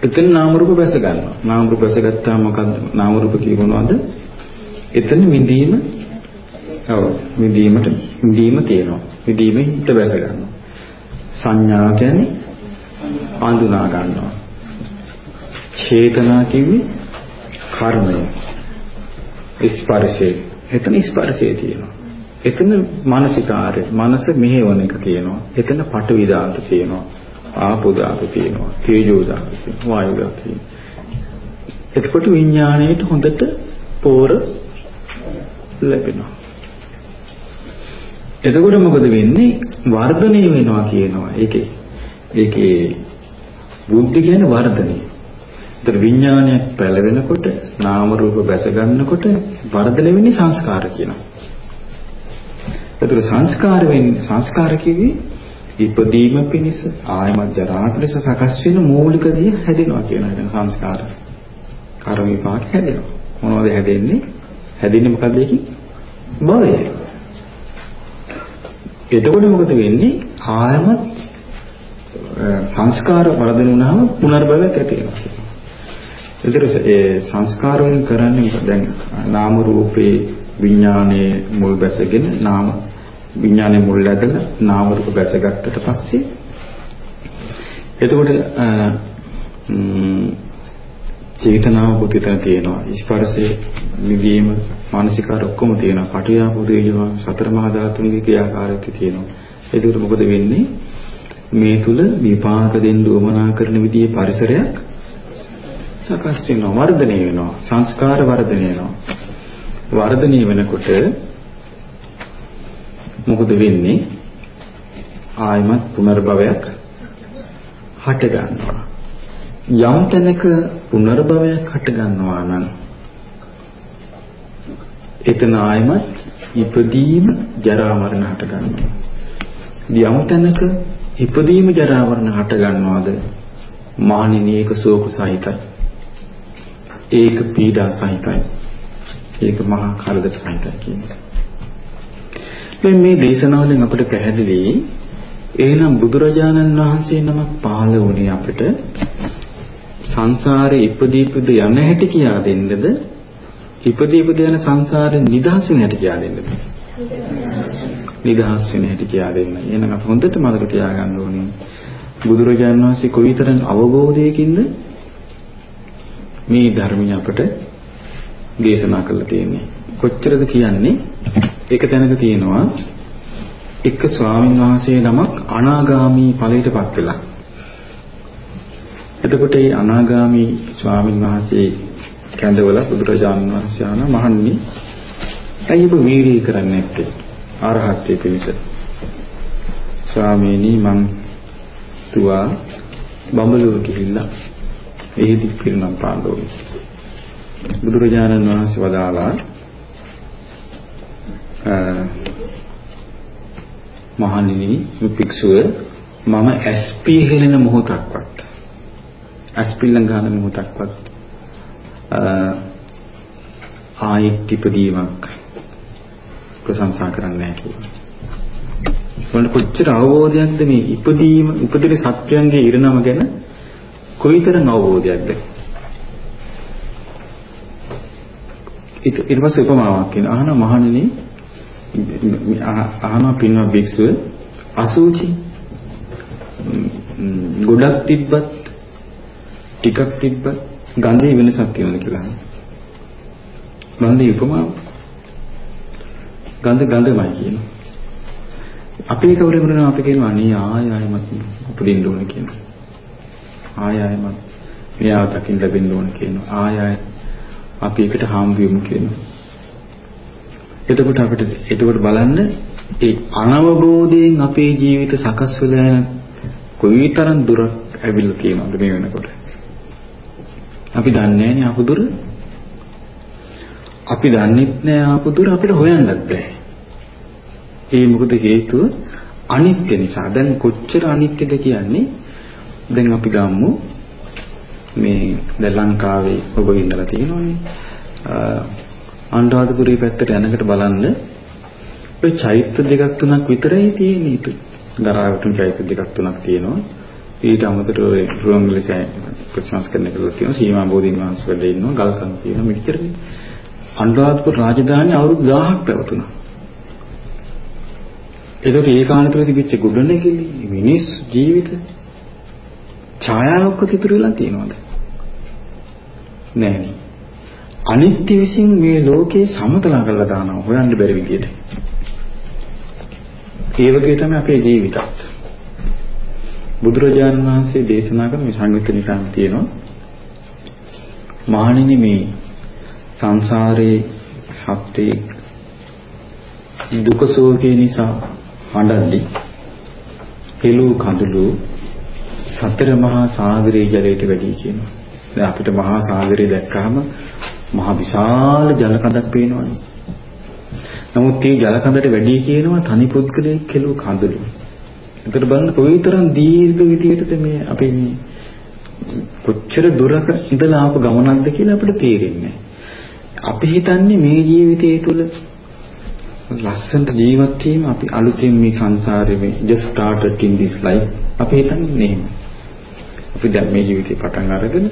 එතන නාම රූප බැස ගන්නවා. නාම රූප බැස ගත්තාම මොකද්ද? නාම රූප කියනවාද? එතන විඳීම ඔව් විඳීමට විඳීම තියෙනවා. විඳීමෙන් හිත බැස ගන්නවා. සංඥා කියන්නේ අඳුනා ගන්නවා. චේතනා කිව්වේ කර්මය. ස්පර්ශය. එතන ස්පර්ශය තියෙනවා. එතන මානසිකාරය. මනස මෙහෙවන එක තියෙනවා. එතන පටවි ධාතු තියෙනවා. ආපෝ ධාතු තියෙනවා. තේජෝ ධාතු තියෙනවා. වායු ධාතු තියෙනවා. එතකොට විඥාණයට හොඳට පෝර ලැබෙනවා. එතකොට මොකද වෙන්නේ? වර්ධනය වෙනවා කියනවා. ඒකේ ඒකේ බුද්ධි කියන්නේ වර්ධනය. ඒතර විඥානයක් පැලවෙනකොට නාම රූප බැස ගන්නකොට වර්ධනය වෙන්නේ සංස්කාර කියනවා. ඒතර සංස්කාර වෙන්නේ සංස්කාර කිවි ඉපදීම පිණිස ආයමත් ජරා පිණිස සකස් වෙන මූලික දේ හැදෙනවා කියන එක සංස්කාර. කර්ම විපාක හැදෙනවා. මොනවද හැදෙන්නේ? හැදෙන්නේ මොකද්ද ඒකේ? භවය. එතකොට මොකද වෙන්නේ? ආයමත් සංස්කාර වර්ධන වුණාම පුනර්භවයක් ඇති වෙනවා. ඒතර ඒ සංස්කාර වලින් කරන්නේ දැන් නාම රූපේ විඥානයේ මුල් බැසගෙන නාම විඥානයේ මුල් ඇදලා නාම රූප බැසගත්තට පස්සේ එතකොට චේතනාව පුතිතන තියෙනවා. ස්පර්ශයේ නිවීම මානසිකාර ඔක්කොම තියෙනවා. පටිආපෝ තේජෝ සතර මහා ධාතුන්ගේ ක්‍රියාකාරීත්වය තියෙනවා. ඒකට මොකද වෙන්නේ? මේ තුල විපාක දෙන්න උවමනා කරන විදිහේ පරිසරයක් සකස් වෙනවා. වර්ධනය වෙනවා. සංස්කාර වර්ධනය වෙනවා. වර්ධනය වෙනකොට මොකද වෙන්නේ? ආයමත් පුනර්භවයක් හට ගන්නවා. යම් තැනක පුනර්භවයක් හට ගන්නවා නම් එතන ආයමත් ඉපදීම ජරා මරණ හට ගන්නවා. යම් තැනක ඉපදීම ජරා මරණ හට ගන්නවාද මහණෙනි ඒක ශෝක සහිතයි. ඒක පීඩා සහිතයි. ඒක මහා කරදර සහිතයි කියන්නේ. දැන් මේ දේශනාවලින් අපිට පැහැදිලි එහෙනම් බුදුරජාණන් වහන්සේ නමක් පහළ වුණේ අපිට සංසාරේ ඉපදීපද යන හැටි කියා දෙන්නද ඉපදීපද යන සංසාරේ නිදහස් වෙන හැටි කියා දෙන්නද නිදහස් වෙන හැටි කියා දෙන්න. එහෙනම් අපි හොඳට මතක තියාගන්න ඕනේ බුදුරජාණන් වහන්සේ කොයිතරම් අවබෝධයකින්ද මේ ධර්මය අපට දේශනා කරලා තියෙන්නේ. කොච්චරද කියන්නේ? එක තැනක තියෙනවා එක ස්වාමීන් වහන්සේ නමක් අනාගාමී ඵලයටපත් වෙලා. එතකොට මේ අනාගාමී ස්වාමීන් වහන්සේ කැඳවල බුදුරජාණන් වහන්සේ ආන මහන්නේ ඇයි ඔබ වීර්යය කරන්නේ නැත්තේ? අරහත්ත්වයේ පිණිස. ස්වාමීනි මං තුවා බඹලුව ගිහිල්ලා එහිදි පිරිනම් පාන්න ඕනේ. බුදුරජාණන් වහන්සේ වදාලා මහණෙනි විපික්ෂුව මම SP හෙලෙන මොහොතක්වත් අස්පිල්ලම් ගන්න මොහොතක්වත් ආයෙත් ඉපදීමක් ප්‍රශංසා කරන්නේ නැහැ කියලා. මොන කොච්චර අවබෝධයක්ද මේ ඉපදීම උපදින සත්‍යයන්ගේ ඉරණම ගැන කොයිතරම් අවබෝධයක්ද? ඊට පස්සේ උපමාවක් කියන අහන මහණෙනි අහන පින්වත් භික්ෂුව අසුචි ගොඩක් තිබ්බත් ටිකක් තිබ්බත් ගඳේ වෙනසක් තියෙනවද කියලා අහනවා. මන්නේ උපමාව ගඳ ගඳමයි කියනවා. අපේ කවුරුම කරනවා අපි කියනවා අනේ ආය ආයමත් උපදින්න ඕන කියනවා. ආය ආයමත් මෙයාව දකින්න ලැබෙන්න ඕන කියනවා. ආය ආය අපි එකට හාම් වෙමු කියනවා. එතකොට අපිට එතකොට බලන්න ඒ අනවබෝධයෙන් අපේ ජීවිත සකස් වෙලා යන කොයිතරම් දුරක් ඇවිල්ලා තියෙනවද මේ වෙනකොට. අපි දන්නේ නැහැ නේ අපුදුර. අපි දන්නෙත් නෑ අපුදුර අපිට හොයන්නත් බෑ. ඒ මොකද හේතුව අනිත්‍ය නිසා. දැන් කොච්චර අනිත්‍යද කියන්නේ දැන් අපි ගමු මේ දැන් ලංකාවේ ඔබ ඉඳලා තියෙනවනේ. අනුරාධපුරේ පැත්තට යනකට බලන්න ඔය චෛත්‍ය දෙකක් තුනක් විතරයි තියෙන්නේ ඉතින්. ගරාවටුන් චෛත්‍ය දෙකක් තුනක් තියෙනවා. ඊට අමතරව රුවන්වැලි සෑය ප්‍රතිසංස්කරණය කරලා තියෙනවා. සීමා බෝධීන් වහන්සේ වැඩ ඉන්නවා. ගල්කම් තියෙනවා. මෙච්චරනේ. අනුරාධපුර රාජධානිය අවුරුදු 1000ක් පැවතුණා. ඒකට ඒ කාලේ තුල තිබිච්ච ගොඩනැගිලි මිනිස් ජීවිත ඡායාවක්වත් ඉතුරු වෙලා තියෙනවද? නැහැ අනිත්‍ය විසින් මේ ලෝකේ සමතලා කරලා දානවා හොයන්න බැරි විදියට. ඒ වගේ තමයි අපේ ජීවිතත්. බුදුරජාණන් වහන්සේ දේශනා කරන මේ සංයුත්ත නිකායේ තියෙනවා මහණෙනි මේ සංසාරේ සත්‍යේ දුක සෝකේ නිසා හඬද්දී පෙළූ කඳුළු සතර මහා සාගරයේ ජලයට වැඩි කියනවා. දැන් අපිට මහා සාගරය දැක්කහම මහා විශාල ජල කඳක් පේනවනේ. නමුත් මේ ජල කඳට වැඩි කියනවා තනි පුද්ගලයෙක් කෙළු කඳුළු. ඒකට බලන්න කොයිතරම් දීර්ඝ විදියටද මේ අපි මේ කොච්චර දුරක ඉඳලා ආපු ගමනක්ද කියලා අපිට තේරෙන්නේ අපි හිතන්නේ මේ ජීවිතය තුළ ලස්සනට ජීවත් වීම අපි අලුතෙන් මේ සංසාරේ මේ just started in this life අපි හිතන්නේ එහෙම. අපි දැන් මේ ජීවිතේ පටන් අරගෙන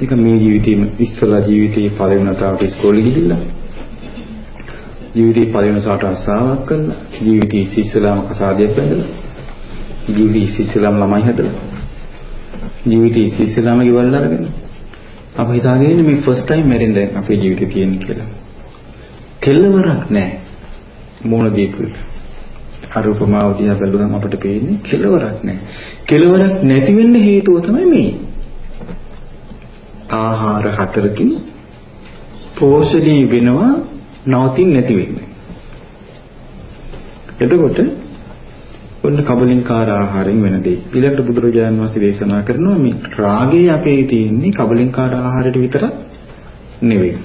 ඒක මේ ජීවිතේම ඉස්සලා ජීවිතේ පළවෙනි වතාවට ඉස්කෝලේ ගිහිල්ලා ජීවිතේ පළවෙනි වතාවට අසාවක් කරලා ජීවිතේ ඉස්සෙල්ලාම කසාදයක් බැඳලා ජීවිතේ ඉස්සෙල්ලාම ළමයි හදලා ජීවිතේ ඉස්සෙල්ලාම ගෙවල් අරගෙන අපි හිතාගෙන මේ ෆස්ට් ටයිම් මැරෙන්න අපේ ජීවිතේ තියෙන කියලා. කෙල්ලවරක් නැහැ. මොන දීපු අර උපමාව දිහා බැලුවම අපිට පේන්නේ කෙලවරක් නැහැ. කෙලවරක් නැති වෙන්න හේතුව තමයි මේ. ආහාර හතරකින් පෝෂණය වෙනවා නවතින් නැති වෙන්නේ. එතකොට ඔන්න කබලින්කාර ආහාරයෙන් වෙන දේ. ඊළඟට බුදුරජාණන් වහන්සේ දේශනා කරනවා මේ රාගය අපේ තියෙන්නේ කබලින්කාර ආහාරයට විතර නෙවෙයි.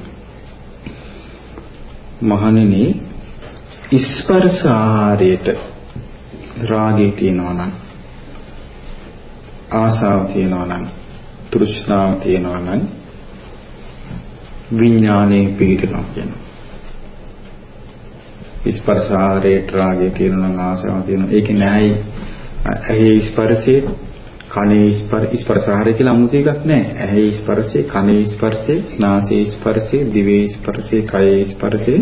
මහණෙනි ස්පර්ශ ආහාරයට රාගය තියෙනවා නම් ආසාව තියෙනවා නම් තෘෂ්ණාව තියෙනවා නම් විඥානයේ පිහිටනවා කියනවා. ස්පර්ශාරේට රාගය තියෙනවා නම් ආසාව තියෙනවා. ඒකේ නැහැයි ඇහි ස්පර්ශයේ කනේ ස්පර්ශාරය කියලා 아무ත එකක් නැහැ. ඇහි ස්පර්ශේ, කනේ ස්පර්ශේ, නාසයේ ස්පර්ශේ, දිවේ ස්පර්ශේ, කයේ ස්පර්ශේ,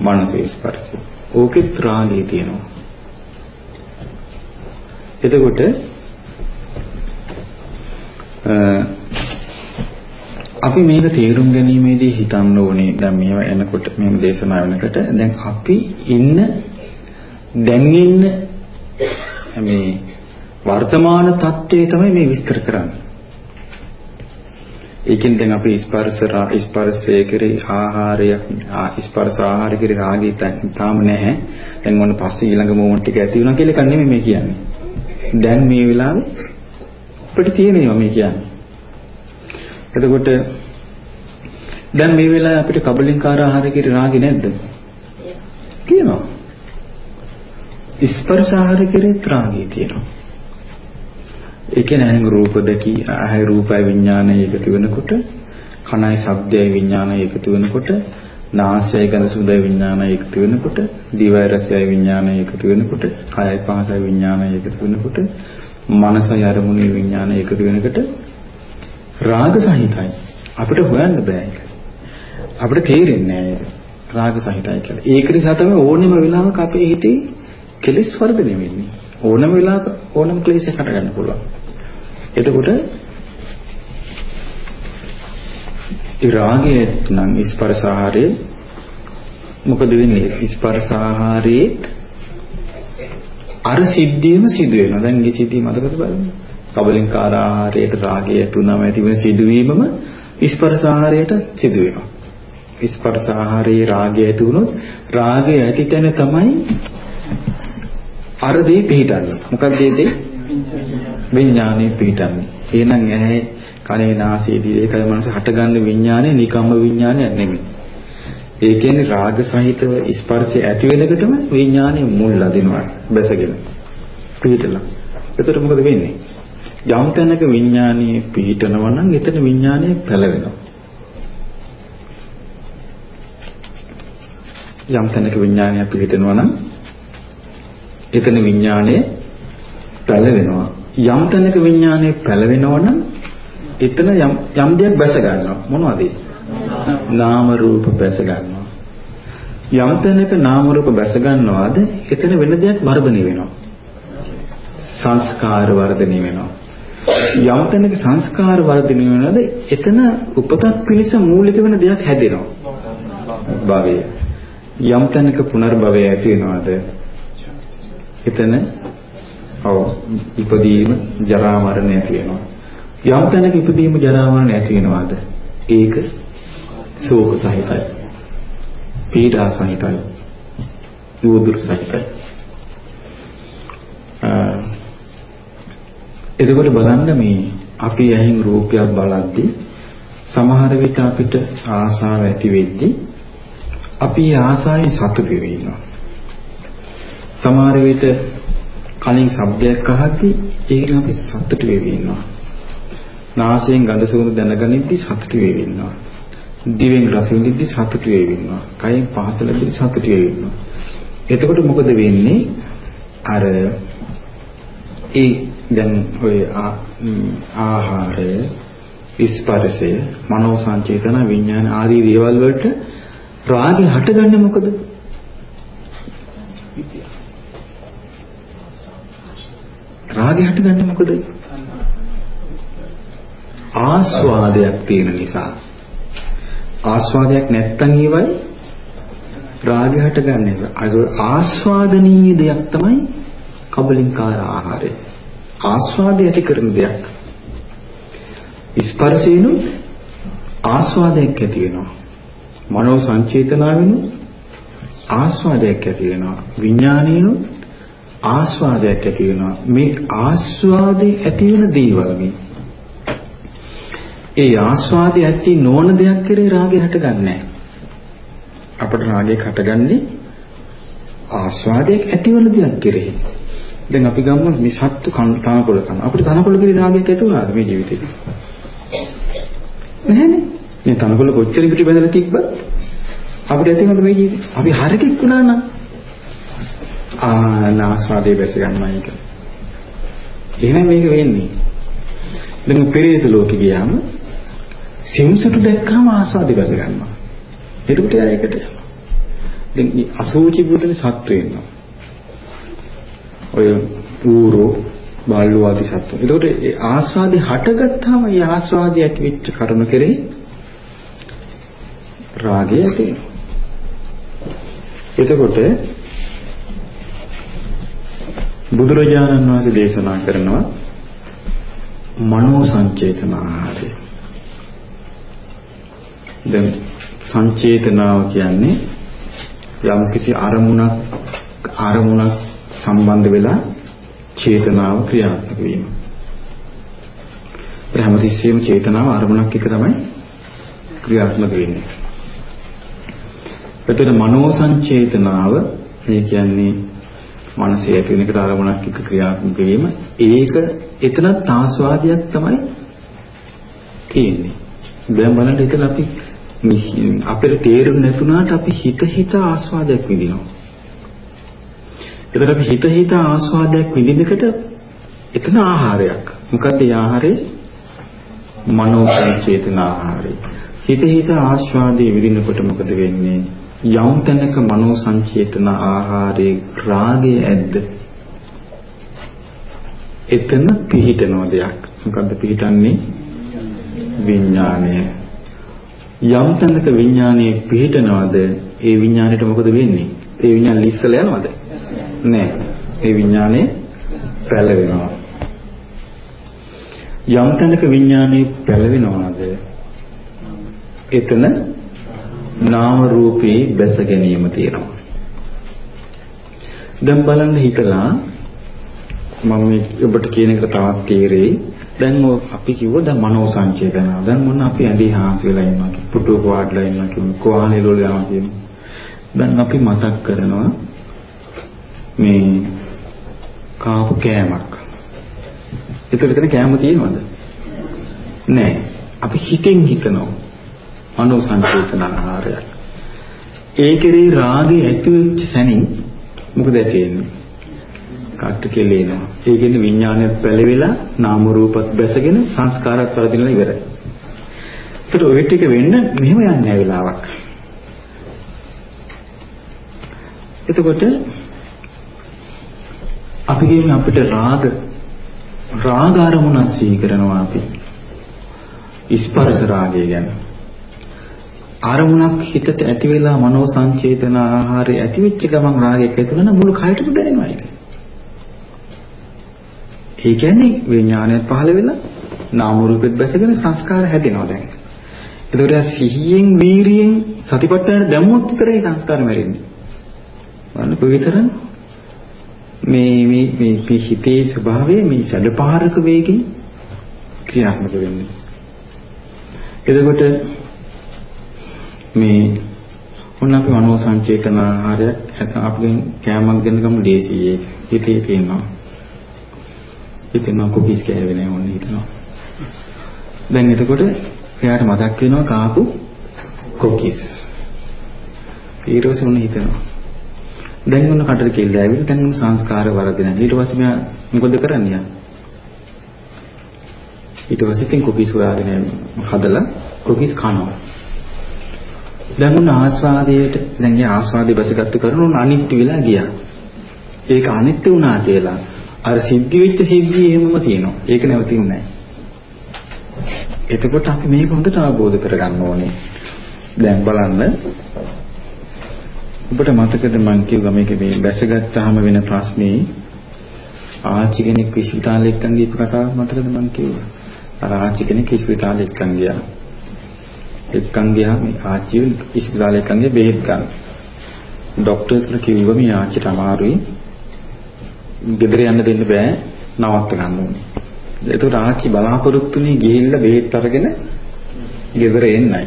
මනසේ ස්පර්ශේ. ඕකෙත් රාගය තියෙනවා. එතකොට අපි මේක තේරුම් ගැනීමේදී හිතන්න ඕනේ දැන් මේව එනකොට මේ දේශනා වෙනකොට දැන් අපි ඉන්න දැන් ඉන්න මේ වර්තමාන தත්ත්වය තමයි මේ විස්තර කරන්නේ. ඒකෙන් දැන් අපි ස්පර්ශ ස්පර්ශයේ කෙරේ ආහාරයක් ස්පර්ශ ආහාර කෙරේ රාගය තාම නැහැ. දැන් මොන පස්සේ ඊළඟ මොමන්ට් එක ඇති වෙනවා කියලා එකක් නෙමෙයි මේ කියන්නේ. දැන් මේ වෙලාවේ අපිට තියෙනවා මේ කියන්නේ. එතකොට දැන් මේ වෙලාවේ අපිට කබලින්කාර ආහාර කෙරේ රාගය නැද්ද? තියෙනවා. ස්පර්ශ ආහාර කෙරේ රාගය තියෙනවා. ඒ කියන්නේ ඇහෙන් රූප දැකි ඇහැ රූපය විඥානය එකතු වෙනකොට කනයි ශබ්දයයි විඥානය එකතු වෙනකොට නාසයයි ගඳ සුවඳයි විඥානය එකතු වෙනකොට දිවයි රසයයි විඥානය එකතු වෙනකොට කයයි පහසයි විඥානය එකතු වෙනකොට මනසයි අරමුණේ විඥානය එකතු වෙනකොට රාග සහිතයි. අපිට හොයන්න බෑ ඒක. අපිට තේරෙන්නේ නෑ රාග සහිතයි කියලා. ඒක නිසා තමයි ඕනෙම වෙලාවක අපේ හිතේ කෙලෙස් වර්ධනය වෙන්නේ. ඕනම වෙලාවක ඕනම ක්ලේශයක් හට ගන්න පුළුවන්. එතකොට ඒ රාගය නම් ස්පර්ශ ආහාරයේ මොකද වෙන්නේ? ස්පර්ශ ආහාරයේ අර සිද්ධියම සිදු වෙනවා. දැන් මේ සිද්ධිය මතකද බලන්න. කබලින්කාර ආහාරයට රාගය ඇතුණම ඇති වෙන සිදුවීමම ස්පර්ශ ආහාරයට සිදු වෙනවා ස්පර්ශ ආහාරයේ රාගය ඇති වුණොත් රාගය ඇති තැන තමයි අර දේ පිහිටන්නේ මොකක්ද ඒ දේ විඥානේ පිහිටන්නේ. එහෙනම් ඇහැ කනේ නාසයේ දිවේ මනස හටගන්න විඥානේ නිකම්ම විඥානයක් නෙමෙයි. ඒ කියන්නේ රාග සහිතව ස්පර්ශය ඇති වෙනකොටම විඥානේ මුල් අදිනවා බැසගෙන. පිහිටලා. එතකොට මොකද වෙන්නේ? යම් තැනක විඥානීය පිහිටනවා නම් එතන විඥානය පැලවෙනවා. යම් තැනක විඥානය පිහිටනවා නම් එතන විඥානය පැලවෙනවා. යම් තැනක විඥානය පැලවෙනවා නම් එතන යම් යම් දෙයක් බැස ගන්නවා. මොනවද නාම රූප බැස ගන්නවා. යම් තැනක නාම රූප බැස ගන්නවාද එතන වෙන දෙයක් වර්ධනය වෙනවා. සංස්කාර වර්ධනය වෙනවා. යම් තැනක සංස්කාර වර්ධනය වෙනවාද එතන උපතක් පිණිස මූලික වෙන දෙයක් හැදෙනවා. භවය. යම් තැනක පුනර්භවය ඇති වෙනවාද එතන ඔව් ඉපදීම ජරා මරණ ඇති වෙනවා. යම් තැනක ඉපදීම ජරා මරණ ඇති වෙනවාද? ඒක ශෝක සහිතයි. පීඩා සහිතයි. දුවදුරු සහිතයි. එතකොට බලන්න මේ අපි ඇහින් රූපයක් බලද්දී සමහර විට අපිට ආසාව ඇති වෙද්දී අපි ආසාවෙන් සතුටු වෙනවා. සමහර විට කලින් ශබ්දයක් අහද්දී ඒකෙන් අපි සතුටු වෙවි ඉන්නවා. නාසයෙන් ගඳ සුවඳ දැනගනිද්දී සතුටු වෙවි ඉන්නවා. දිවෙන් රස විඳිද්දී සතුටු වෙවි ඉන්නවා. කයෙන් පහස ලැබෙද්දී සතුටු වෙවි ඉන්නවා. එතකොට මොකද වෙන්නේ? අර ඒ දැන් ඔය ආහාරය ස්පර්ශය මනෝ සංචේතන විඥාන ආදී දේවල් වලට රාගය හටගන්නේ මොකද? රාගය හටගන්නේ මොකද? ආස්වාදයක් තියෙන නිසා. ආස්වාදයක් නැත්තම් ඊවයි රාගය හටගන්නේ. ආස්වාදනීය දෙයක් තමයි කබලින්කාර ආහාරය. ආස්වාදය ඇති කරන දෙයක්. ස්පර්ශේනු ආස්වාදයක් ඇති වෙනවා. මනෝ සංචේතනාවෙනු ආස්වාදයක් ඇති වෙනවා. විඥානේනු ආස්වාදයක් ඇති වෙනවා මේ ආස්වාදේ ඇති වෙන දේවල් මේ ඒ ආස්වාදේ ඇති නොවන දෙයක් කෙරේ රාගය හටගන්නේ අපට රාගය හටගන්නේ ආස්වාදයක් ඇතිවන දෙයක් කෙරේ දැන් අපි ගමු මේ සත්තු තනකොළ කන. අපිට තනකොළ පිළි රාගයක් ඇති වුණාද මේ ජීවිතේ? නැහැනේ. මේ තනකොළ කොච්චර පිටි බඳලා තිබ්බත් අපිට ඇති වුණාද මේ ජීවිතේ? අපි හරකෙක් වුණා නම් ආ නාස්වාදයේ බැස ගන්නවා ඒක. එහෙනම් මේක වෙන්නේ. දැන් පෙරේත ලෝකෙ ගියාම සිම්සුටු දැක්කම ආස්වාදේ බැස ගන්නවා. එතකොට එයා ඒකට යනවා. දැන් මේ අසෝචි බුදුනේ සත්තු වෙනවා. ඔය ඌරෝ බාල්ලෝ ආදී සත්තු. එතකොට ඒ ආස්වාදේ හටගත්තාම ඒ ආස්වාදයේ ඇතිවෙච්ච කරුණ කෙරෙහි රාගය ඇති එතකොට බුදුරජාණන් වහන්සේ දේශනා කරනවා මනෝ සංචේතන ආහාරය. දැන් සංචේතනාව කියන්නේ යම් කිසි අරමුණක් අරමුණක් සම්බන්ධ වෙලා චේතනාව ක්‍රියාත්මක වීම. ඒ හැමතිස්සෙම චේතනාව අරමුණක් එක තමයි ක්‍රියාත්මක වෙන්නේ. එතකොට මනෝ සංචේතනාව මේ කියන්නේ මනසේ ඇති වෙන එකට අරමුණක් එක්ක ක්‍රියාත්මක වීම ඒක එතනත් ආස්වාදයක් තමයි තියෙන්නේ. දැන් බලන්න එතන අපි අපිට තේරුම් නැතුණාට අපි හිත හිත ආස්වාදයක් විඳිනවා. එතන අපි හිත හිත ආස්වාදයක් විඳිනකොට එතන ආහාරයක්. මොකද ඒ ආහාරේ මනෝ සංචේතන ආහාරය. හිත හිත ආස්වාදයේ විඳිනකොට මොකද වෙන්නේ? යම් තැනක මනෝ සංචේතන ආහාරයේ රාගය ඇද්ද? එතන පිහිටන දෙයක්. මොකද්ද පිහිටන්නේ? විඥානය. යම් තැනක විඥානයේ පිහිටනවද ඒ විඥාණයට මොකද වෙන්නේ? ඒ විඥාන ලිස්සල යනවද? නෑ. ඒ විඥානේ පැලවෙනවා. යම් තැනක විඥානේ පැලවෙනවද? එතන නාම රූපේ බැස ගැනීම තියෙනවා. දැන් බලන්න හිතලා මම ඔබට කියන එක තවත් තේරෙයි. දැන් අපි කිව්ව දැන් මනෝ සංචේතන. දැන් මොන අපි ඇඳේ හාස් වෙලා ඉන්නවා කිව්ව. පුටුවක වාඩිලා ඉන්නවා කිව්ව. කොහානේ වල යනවා කියමු. දැන් අපි මතක් කරනවා මේ කාපු කෑමක්. ඒතර එතන කෑම තියෙනවද? නෑ. අපි හිතෙන් හිතනවා. මනෝ සංචේතන ආහාරයක්. ඒ කෙරේ රාගය ඇති වෙච්ච සැනින් මොකද ඇති වෙන්නේ? කට්ට කෙලේනවා. ඒ කියන්නේ විඥානයත් පැලවිලා නාම රූපත් බැසගෙන සංස්කාරات වර්ධිනලා ඉවරයි. ඒකට ඔය ටික වෙන්න මෙහෙම යන්නේ නැහැ වෙලාවක්. එතකොට අපි කියන්නේ අපිට රාග රාග අරමුණක් සිහි කරනවා අපි. ස්පර්ශ රාගය ගැන. අරමුණක් හිතට ඇති වෙලා මනෝ සංචේතන ආහාරය ඇති වෙච්ච ගමන් රාගයක් ඇති වෙන මුළු කයටම දැනෙනවා ඒක. ඒ කියන්නේ විඥානයත් පහළ වෙලා නාම රූපෙත් බැසගෙන සංස්කාර හැදෙනවා දැන්. ඒතකොට සිහියෙන් වීරියෙන් සතිපට්ඨාන දැම්මොත් විතරයි සංස්කාර මැරෙන්නේ. බලන්න කොවිතරම් මේ මේ මේ හිතේ ස්වභාවය මේ සැඩපාරක වේගෙන් ක්‍රියාත්මක වෙන්නේ. එතකොට මේ ඔන්න අපි මනෝ සංචේතන ආහාරයක් නැත්නම් අපගෙන් කෑමක් ගන්න ගමු දේශීය හිතේ තියෙනවා. හිතෙනවා කුකීස් කෑවේ නැහැ ඕනේ හිතනවා. දැන් එතකොට එයාට මතක් වෙනවා කාපු කුකීස්. ඊට උන හිතනවා. දැන් මොන කටට කෙල්ල ඇවිල්ලා දැන් සංස්කාර වරදින. ඊට පස්සේ මෙයා මොකද කරන්නේ? ඊට පස්සේ තින් කුකීස් හොයාගෙන හදලා කුකීස් කනවා. දැන් උන් ආස්වාදයට දැන් ඒ ආස්වාදේ බසගත්තු කරන උන් අනිත්‍ය වෙලා ගියා. ඒක අනිත්‍ය වුණා කියලා අර සිද්ධ වෙච්ච සිද්ධිය එහෙමම තියෙනවා. ඒක නැවතින්නේ නැහැ. එතකොට අපි මේක හොඳට අවබෝධ කරගන්න ඕනේ. දැන් බලන්න ඔබට මතකද මං කිව්වා මේක මේ බැසගත්තාම වෙන ප්‍රශ්නේ ආච්චි කෙනෙක් විශ්වවිද්‍යාලෙ එක්කන් ගිහපු කතාවක් මතකද මං කිව්වා. අර ආච්චි කෙනෙක් විශ්වවිද්‍යාලෙ එක්කන් ගියා. එක්කන් ගියා මේ ආච්චි විශ්වවිද්‍යාලෙ එක්කන් ගිය බෙහෙත් ගන්න. ડોක්ටර්ස්ලා කිව්වා මේ ආච්චිට අමාරුයි ගෙදර යන්න දෙන්න බෑ නවත්ත ගන්න ඕනේ. ඒකට ආච්චි බලාපොරොත්තුනේ ගිහිල්ලා බෙහෙත් අරගෙන ගෙදර එන්නයි.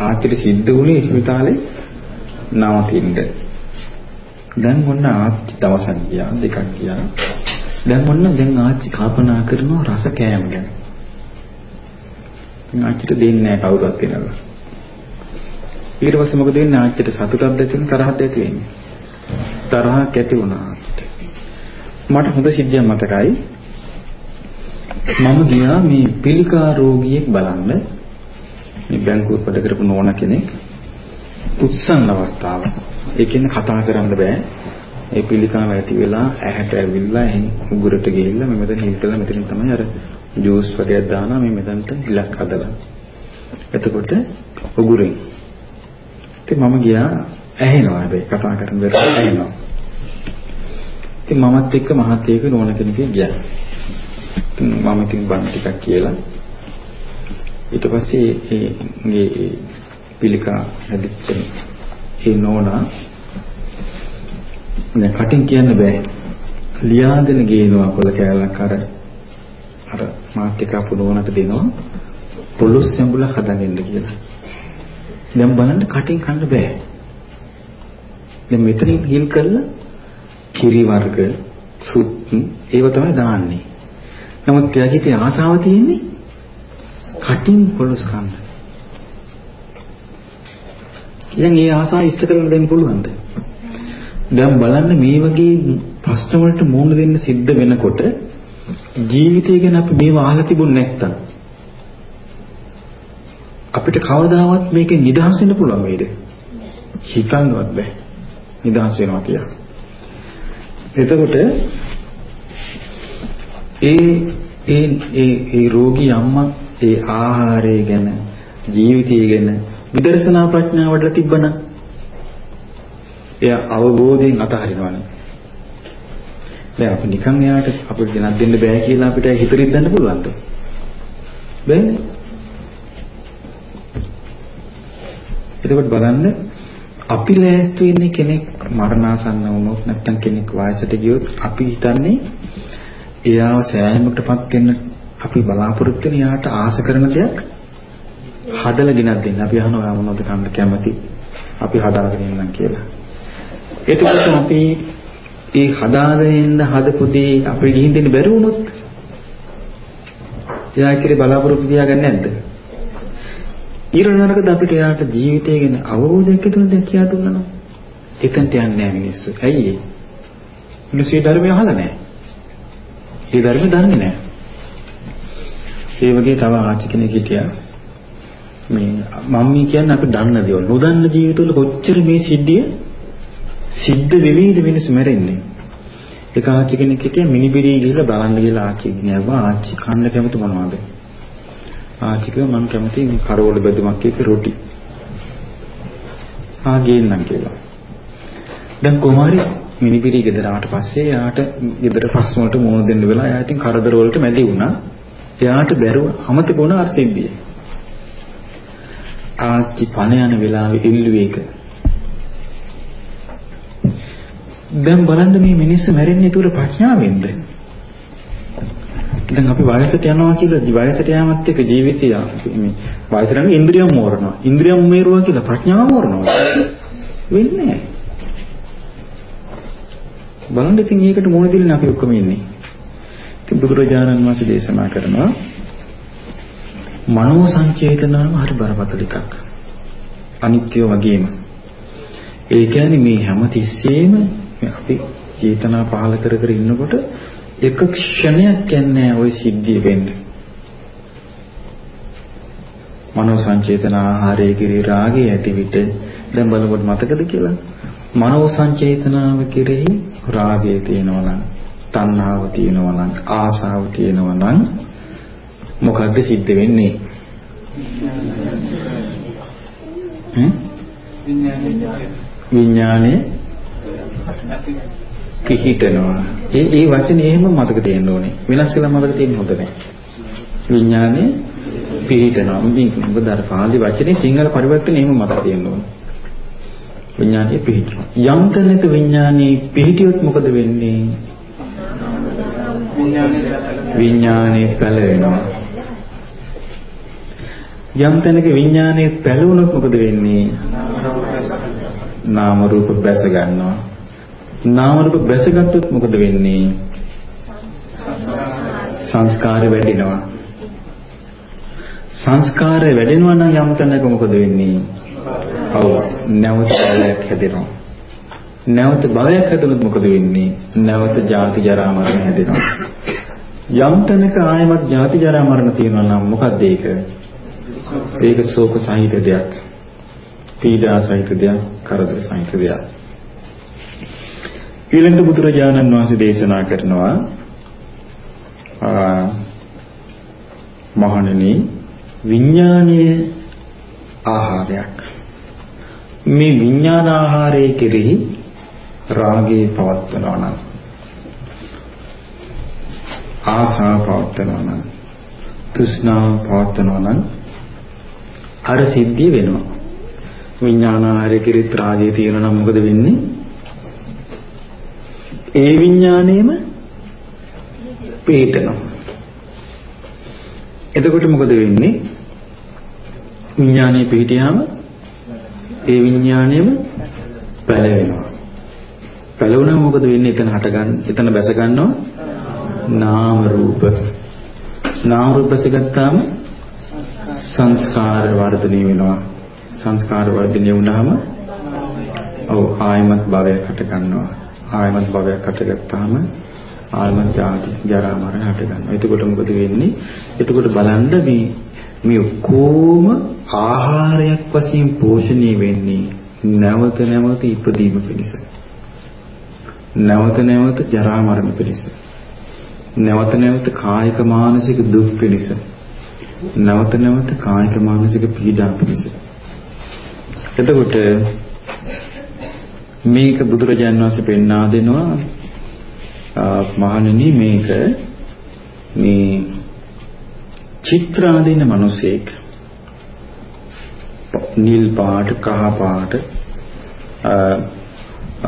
ආච්චිට සිද්ධ වුණේ ස්පිතාලේ නවතින්න. දැන් ඔන්න ආච්චි දවසක් ගියා දෙකක් ගියා. දැන් ඔන්න දැන් ආච්චි කල්පනා කරනවා රස කෑම ගැන. දැන් ආච්චිට දෙන්නේ නැහැ කවුරුත් වෙනවා. ඊට පස්සේ මොකද වෙන්නේ ආච්චිට සතුටක් ඇති වෙන තරහක් ඇති වෙන්නේ. තරහක් ඇති වුණා ආච්චිට. මට හොඳ සිද්ධියක් මතකයි. මම ගියා මේ පිළිකා රෝගියෙක් බලන්න මේ බැංකුව වැඩ කරපු නෝන කෙනෙක් උත්සන්න අවස්ථාව. ඒ කියන්නේ කතා කරන්න බෑ. ඒ පිළිකාව ඇති වෙලා ඇහැට ඇවිල්ලා එහෙන් උගුරට ගිහිල්ලා මේ මෙතන හිටලා මෙතනින් තමයි අර ජූස් වගේක් දානවා මේ මෙතනට ඉලක් හදලා. එතකොට උගුරෙන්. ඉතින් මම ගියා ඇහෙනවා හැබැයි කතා කරන වෙලාවට ඇහෙනවා. ඉතින් මමත් එක්ක මහත්තයෙක් නෝන කෙනෙක් ගියා. මම ඉතින් බණ ටිකක් කියලා ඊට පස්සේ ඒ මේ පිළිකා හැදිච්ච ඒ නෝනා. දැන් කටින් කියන්න බෑ. ලියාගෙන ගේනවා කොල කෑල්ලක් අර අර මාත්‍රිකා පුනවනට දෙනවා. පොළොස් සම්බුල හදන්න කියලා. දැන් බලන්න කටින් කන්න බෑ. දැන් මෙතනින් හිල් කරලා කිරි වර්ග සුත් ඒව තමයි දාන්නේ. නමුත් එයාගේ හිතේ ආසාව තියෙන්නේ කටින් පොළොස් කන්න. දැන් ඒ ආසාව ඉෂ්ට කරලා දෙන්න පුළුවන්ද? දැන් බලන්න මේ වගේ ප්‍රශ්න වලට මුහුණ දෙන්න සිද්ධ වෙනකොට ජීවිතය ගැන අපි මේව අහලා තිබුණ නැත්තම් අපිට කවදාවත් මේකෙන් නිදහස් වෙන්න පුළුවන් වේද? හිතන්නවත් බෑ. නිදහස් වෙනවා කියලා. එතකොට ඒ ඒ ඒ ඒ රෝගී අම්මා ඒ ආහාරය ගැන ජීවිතය ගැන විදර්ශනා ප්‍රඥාව වඩලා තිබ්බනම් එයා අවබෝධයෙන් අතහරිනවනේ. දැන් අපි නිකන් එයාට අපිට ගෙනත් දෙන්න බෑ කියලා අපිට හිතරින් දෙන්න පුළුවන්ද? බෑනේ. එතකොට බලන්න අපි ලෑස්ති වෙන්නේ කෙනෙක් මරණාසන්න වුණොත් නැත්නම් කෙනෙක් වයසට ගියොත් අපි හිතන්නේ එයාව සෑහීමකටපත් වෙන්න අපි බලාපොරොත්තු වෙන යාට ආස කරන දෙයක් හදලා ගෙනත් දෙන්න. අපි අහනවා ඔයා මොනවද කන්න කැමති? අපි හදාගෙන ඉන්නම් කියලා. එතකොට අපි ඒ හදාගෙන ඉන්න හදපු දේ අපිට ගිහින් දෙන්න බැරි වුණොත් එයා කිරේ බලාපොරොත්තු තියාගන්නේ නැද්ද? ඊළඟට අපිට එයාට ජීවිතය ගැන අවබෝධයක් ඇතුළත දෙයක් කියා දුන්නා නම් එතනට යන්නේ නැහැ මිනිස්සු. ඇයි ඒ? මිනිස්සු ඒ ධර්මය අහලා නැහැ. ඒ ධර්ම දන්නේ නැහැ. ඒ වගේ තව ආච්චි කෙනෙක් හිටියා. මේ මම කියන්නේ අපි දන්න දේවල්. නොදන්න ජීවිතවල කොච්චර මේ සිද්ධිය සිද්ධ වෙවිද මිනිස්සු මැරෙන්නේ. එක ආච්චි කෙනෙක් හිටියා මිනිබිරි ගිහලා බලන්න ගිහලා ආච්චි නෑවා ආච්චි කන්න කැමති මොනවද? ආච්චි කිව්වා මම කැමති කරවල බෙදුමක් එක්ක රොටි. ආ ගේන්නම් කියලා. දැන් කොහොමරි මිනිබිරි ගෙදර ආවට පස්සේ යාට ගෙදර ප්‍රශ්න වලට මුහුණ දෙන්න වෙලා එයා ඉතින් කරදර වලට මැදි වුණා. එයාට බැරුව අමතක වුණා අර සිද්ධිය. ආච්චි පණ යන වෙලාවේ ඉල්ලුවේ ඒක. දැන් බලන්න මේ මිනිස්සු මැරෙන්නේ ඒතර ප්‍රඥාවෙන්ද? දැන් අපි වයසට යනවා කියලා වයසට යාමත් එක්ක ජීවිතය මේ වයසට යන ඉන්ද්‍රියම් මෝරනවා. ඉන්ද්‍රියම් මේරුවා කියලා ප්‍රඥාව මෝරනවා. වෙන්නේ නැහැ. බලන්න ඉතින් ඒකට මොන දෙන්නේ අපි ඔක්කොම ඉන්නේ. ඉතින් බුදුරජාණන් වහන්සේ දේශනා කරනවා මනෝ සංචේතනාව හරි බරපතල එකක්. අනිත්‍ය වගේම. ඒ කියන්නේ මේ හැම තිස්සෙම අපි චේතනා පහල කර කර ඉන්නකොට එක ක්ෂණයක් යන්නේ ওই සිද්ධිය වෙන්නේ. මනෝ සංචේතන ආහාරයේ කිරි රාගය ඇති විට දැන් බලනකොට මතකද කියලා මනෝ සංචේතනාව කෙරෙහි රාගය තියෙනවා නම් තණ්හාව තියෙනවා නම් ආසාව තියෙනවා නම් මොකද්ද සිද්ධ වෙන්නේ? විඥානේ පිහිටනවා. ඒ ඒ වචනේ එහෙම මතක තියෙන්න ඕනේ. වෙනස් වෙලා මතක තියෙන්න හොඳ නැහැ. විඥානේ පිහිටනවා. මොකද අර පාලි වචනේ සිංහල පරිවර්තනේ එහෙම මතක තියෙන්න ඕනේ. විඥානේ පිහිටනවා. යම් තැනක විඥානේ පිහිටියොත් මොකද වෙන්නේ? විඥානේ පැලවෙනවා. යම් තැනක විඥානේ පැලවුණොත් මොකද වෙන්නේ? නාම රූප බැස ගන්නවා. නාම රූප බැසගත්තොත් මොකද වෙන්නේ? සංස්කාර වැඩෙනවා. සංස්කාරය වැඩෙනවා නම් යම් තැනක මොකද වෙන්නේ? ඔව් නැවත භවයක් හැදෙනවා. නැවත භවයක් හැදුනොත් මොකද වෙන්නේ? නැවත ජාති ජරා මරණ හැදෙනවා. යම් තැනක ආයමත් ජාති ජරා මරණ තියෙනවා නම් මොකද්ද ඒක? ඒක ශෝක සහිත දෙයක්. පීඩා සහිත දෙයක්, කරදර සහිත දෙයක්. ඊළඟට බුදුරජාණන් වහන්සේ දේශනා කරනවා මහණෙනි විඥානීය ආහාරයක් මේ විඥාන ආහාරයේ කෙරෙහි රාගයේ පවත්වනවා නම් ආසාව පවත්වනවා නම් තෘෂ්ණාව පවත්වනවා නම් අර සිද්ධිය වෙනවා විඥාන ආහාරයේ කෙරෙහි රාගය තියෙනවා නම් මොකද වෙන්නේ ඒ විඥාණයම පිටනවා එතකොට මොකද වෙන්නේ විඥානයේ පිටියාම ඒ විඥාණයම පැලවෙනවා. පැලවුණාම මොකද වෙන්නේ? එතන හටගන්න, එතන බැස ගන්නවා නාම රූප. නාම රූප බැසගත්තාම සංස්කාර වර්ධනය වෙනවා. සංස්කාර වර්ධනය වුණාම ඔව් ආයමත් භවයක් හට ගන්නවා. ආයමත් භවයක් හටගත්තාම ආයමත් ජාති ජරා මරණ හට ගන්නවා. එතකොට මොකද වෙන්නේ? එතකොට බලන්න මේ මේ ඔක්කොම ආහාරයක් වශයෙන් පෝෂණය වෙන්නේ නැවත නැවත ඉපදීම පිණිස. නැවත නැවත ජරා මරණ පිණිස. නැවත නැවත කායික මානසික දුක් පිණිස. නැවත නැවත කායික මානසික පීඩා පිණිස. එතකොට මේක බුදුරජාණන් වහන්සේ පෙන්වා දෙනවා මහණෙනි මේක මේ චිත්‍ර අඳින මිනිසෙක් නිල් පාට කහ පාට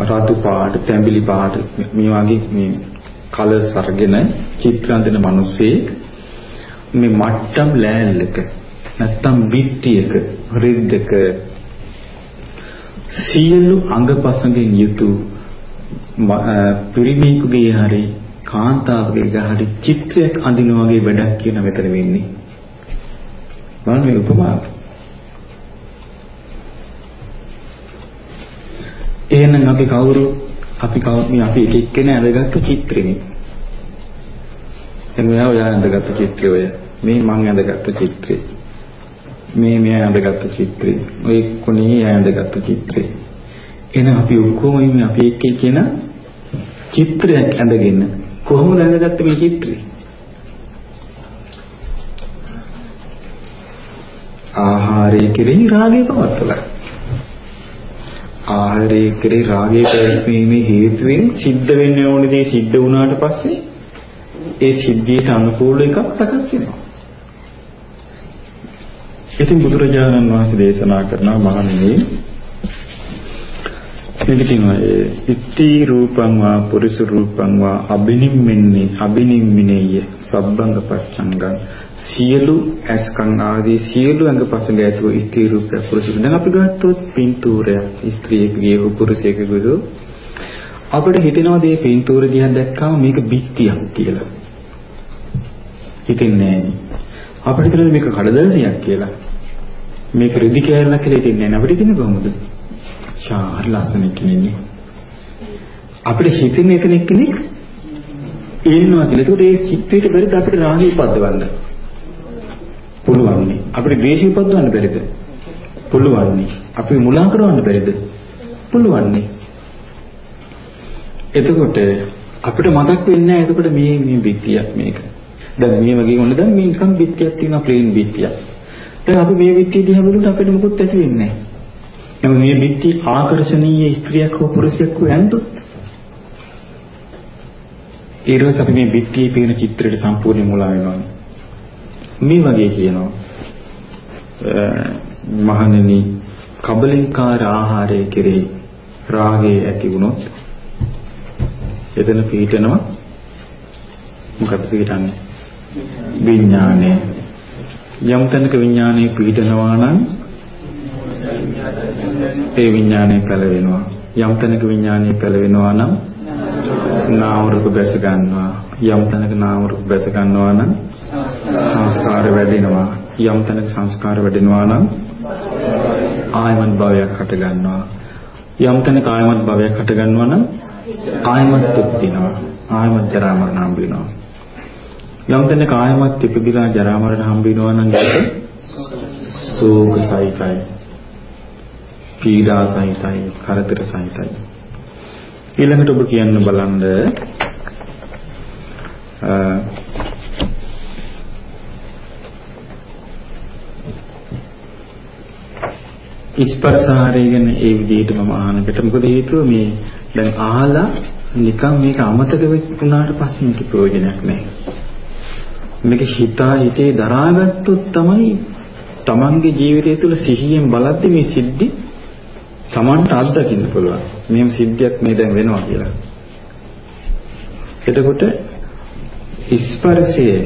රතු පාට තැඹිලි පාට මේ වගේ මේ කලර්ස් අරගෙන චිත්‍ර අඳින මිනිසෙක් මේ මට්ටම් ලෑල්ලක නැත්තම් බිත්තියක රිද්දක සියලු අංගපසඟෙන් යුතු පිරිමියෙකුගේ හරි කාන්තාවගේ හරි චිත්‍රයක් අඳින වගේ වැඩක් කියන මෙතන වෙන්නේ. බලන්න මේ උපමාව. එහෙනම් අපි කවුරු අපි කවුරු මේ අපි එක එක්කෙනා ඇඳගත්තු චිත්‍රෙනේ. දැන් මෙයා ඔයා ඇඳගත්තු චිත්‍රය ඔය. මේ මං ඇඳගත්තු චිත්‍රය. මේ මෙයා ඇඳගත්තු චිත්‍රය. ඔය කොනේ ඇඳගත්තු චිත්‍රය. එහෙනම් අපි ඔක්කොම ඉන්නේ අපි එක්ක කියන චිත්‍රයක් ඇඳගෙන කොහොමද ඇඳගත්තේ මේ චිත්‍රය? ආහාරයේ කෙරෙහි රාගය පවත්වලා. ආහාරයේ කෙරෙහි රාගය පැවැත්මීමේ හේතුවෙන් සිද්ධ වෙන්න ඕන දේ සිද්ධ වුණාට පස්සේ ඒ සිද්ධියට අනුකූල එකක් සකස් වෙනවා. ඉතින් බුදුරජාණන් වහන්සේ දේශනා කරනවා මහණෙනි මේක තියෙනවා ඉත්ති රූපං වා පුරිස රූපං වා අබිනිම්මින්නේ අබිනිම්මිනේය සබ්බංග පච්ඡංගං. සියලු ඇස්කම් ආදී සියලු අංගපසඟ ඇතුව ඉත්ති රූපය පුරුෂ දැන් අපි ගත්තොත් පින්තූරයක් ස්ත්‍රියකගේ හෝ පුරුෂයෙකුගේ අපිට හිතෙනවා මේ පින්තූර දිහා දැක්කම මේක බිත්තියක් කියලා. හිතෙන්නේ නැහැ. අපිට හිතෙනවා මේක කඩදාසියක් කියලා මේක රිදි කෑල්ලක් කියලා හිතෙන්නේ නැහැ අපිට හිතෙන්නේ කොහොමද ශාර ලස්සන කෙනෙක් අපිට හිතෙන කෙනෙක් කෙනෙක් ඉන්නවා කියලා. ඒකට ඒ චිත්තයට බැරිද අපිට රාගය උපද්දවන්න? පුළුවන්. අපිට ද්වේෂය උපද්දවන්න බැරිද? පුළුවන්. අපි මුලා කරවන්න බැරිද? පුළුවන්. එතකොට අපිට මතක් වෙන්නේ නැහැ එතකොට මේ මේ බිත්තියක් මේක. දැන් මේ වගේ වුණ දැන් මේ නිකන් බිත්තියක් තියෙනවා ප්ලේන් බිත්තියක්. දැන් අපි මේ බිත්තිය දිහා බලුවොත් අපිට මොකුත් ඇති වෙන්නේ නැහැ. එහම මේ බිත්ති ආකර්ෂණීය ස්ත්‍රියක් හෝ පුරුෂයෙක් හෝ ඇන්දොත් ඊළඟට අපි මේ බිත්තියේ පේන චිත්‍රයට සම්පූර්ණ මුලා වෙනවා. මේ වගේ කියනවා මහණෙනි කබලින්කාර ආහාරයේ කෙරෙහි රාගය ඇති වුණොත් එතන පිටනවා මොකද පිටන්නේ විඥානය යම් තැනක විඥානය පිටනවා නම් ඒ විඥානය පැලවෙනවා. යම් තැනක විඥානය පැලවෙනවා නම් නාම රූප බැස ගන්නවා. යම් තැනක නාම රූප බැස ගන්නවා නම් සංස්කාර වැඩෙනවා. යම් තැනක සංස්කාර වැඩෙනවා නම් ආයමත් භවයක් හට ගන්නවා. යම් තැනක ආයමත් භවයක් හට ගන්නවා නම් ආයමත් උපදිනවා. ආයමත් ජරා මරණ හම්බ වෙනවා. යම් තැනක ආයමත් ඉපදිලා ජරා මරණ හම්බ වෙනවා නම් ඒක සෝක සහිතයි. පීඩා සහිතයි, කරදර සහිතයි. ඊළඟට ඔබ කියන්න බලන්න ස්පර්ශාරය ගැන ඒ විදිහට මම අහනකට මොකද හේතුව මේ දැන් අහලා නිකන් මේක අමතක වුණාට පස්සේ මේක ප්‍රයෝජනයක් නැහැ. මේක හිතා හිතේ දරාගත්තොත් තමයි තමන්ගේ ජීවිතය තුළ සිහියෙන් බලද්දි මේ සිද්ධි තමන්ට අත්දකින්න පුළුවන්. මෙහෙම සිද්ධියක් මේ දැන් වෙනවා කියලා. එතකොට ස්පර්ශයේ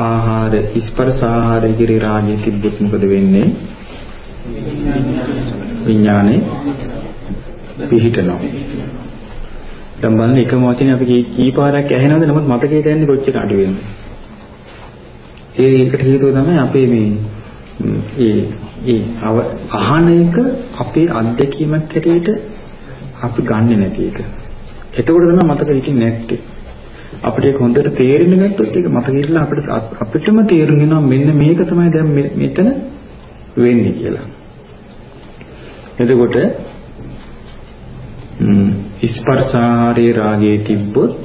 ආහාර ස්පර්ශ ආහාර කිරි රාජ්‍ය තිබ්බොත් මොකද වෙන්නේ? විඥානේ පිහිටනවා. දැන් බලන්න එකම වචනේ අපි කී පාරක් ඇහෙනවද නමුත් මතකයට යන්නේ කොච්චර අඩු වෙනවද? ඒකට හේතුව තමයි අපේ මේ ඒ ඒ අහන එක අපේ අත්දැකීමක් හැටියට අපි ගන්නෙ නැති එක. එතකොට තමයි මතක හිටින්නේ නැත්තේ. අපිට ඒක හොඳට තේරෙන්න ගත්තොත් ඒක මතක හිටලා අපිට අපිටම තේරුම් වෙනවා මෙන්න මේක තමයි දැන් මෙතන වෙන්නේ කියලා. එතකොට ස්පර්ශාරේ රාගයේ තිබ්බොත්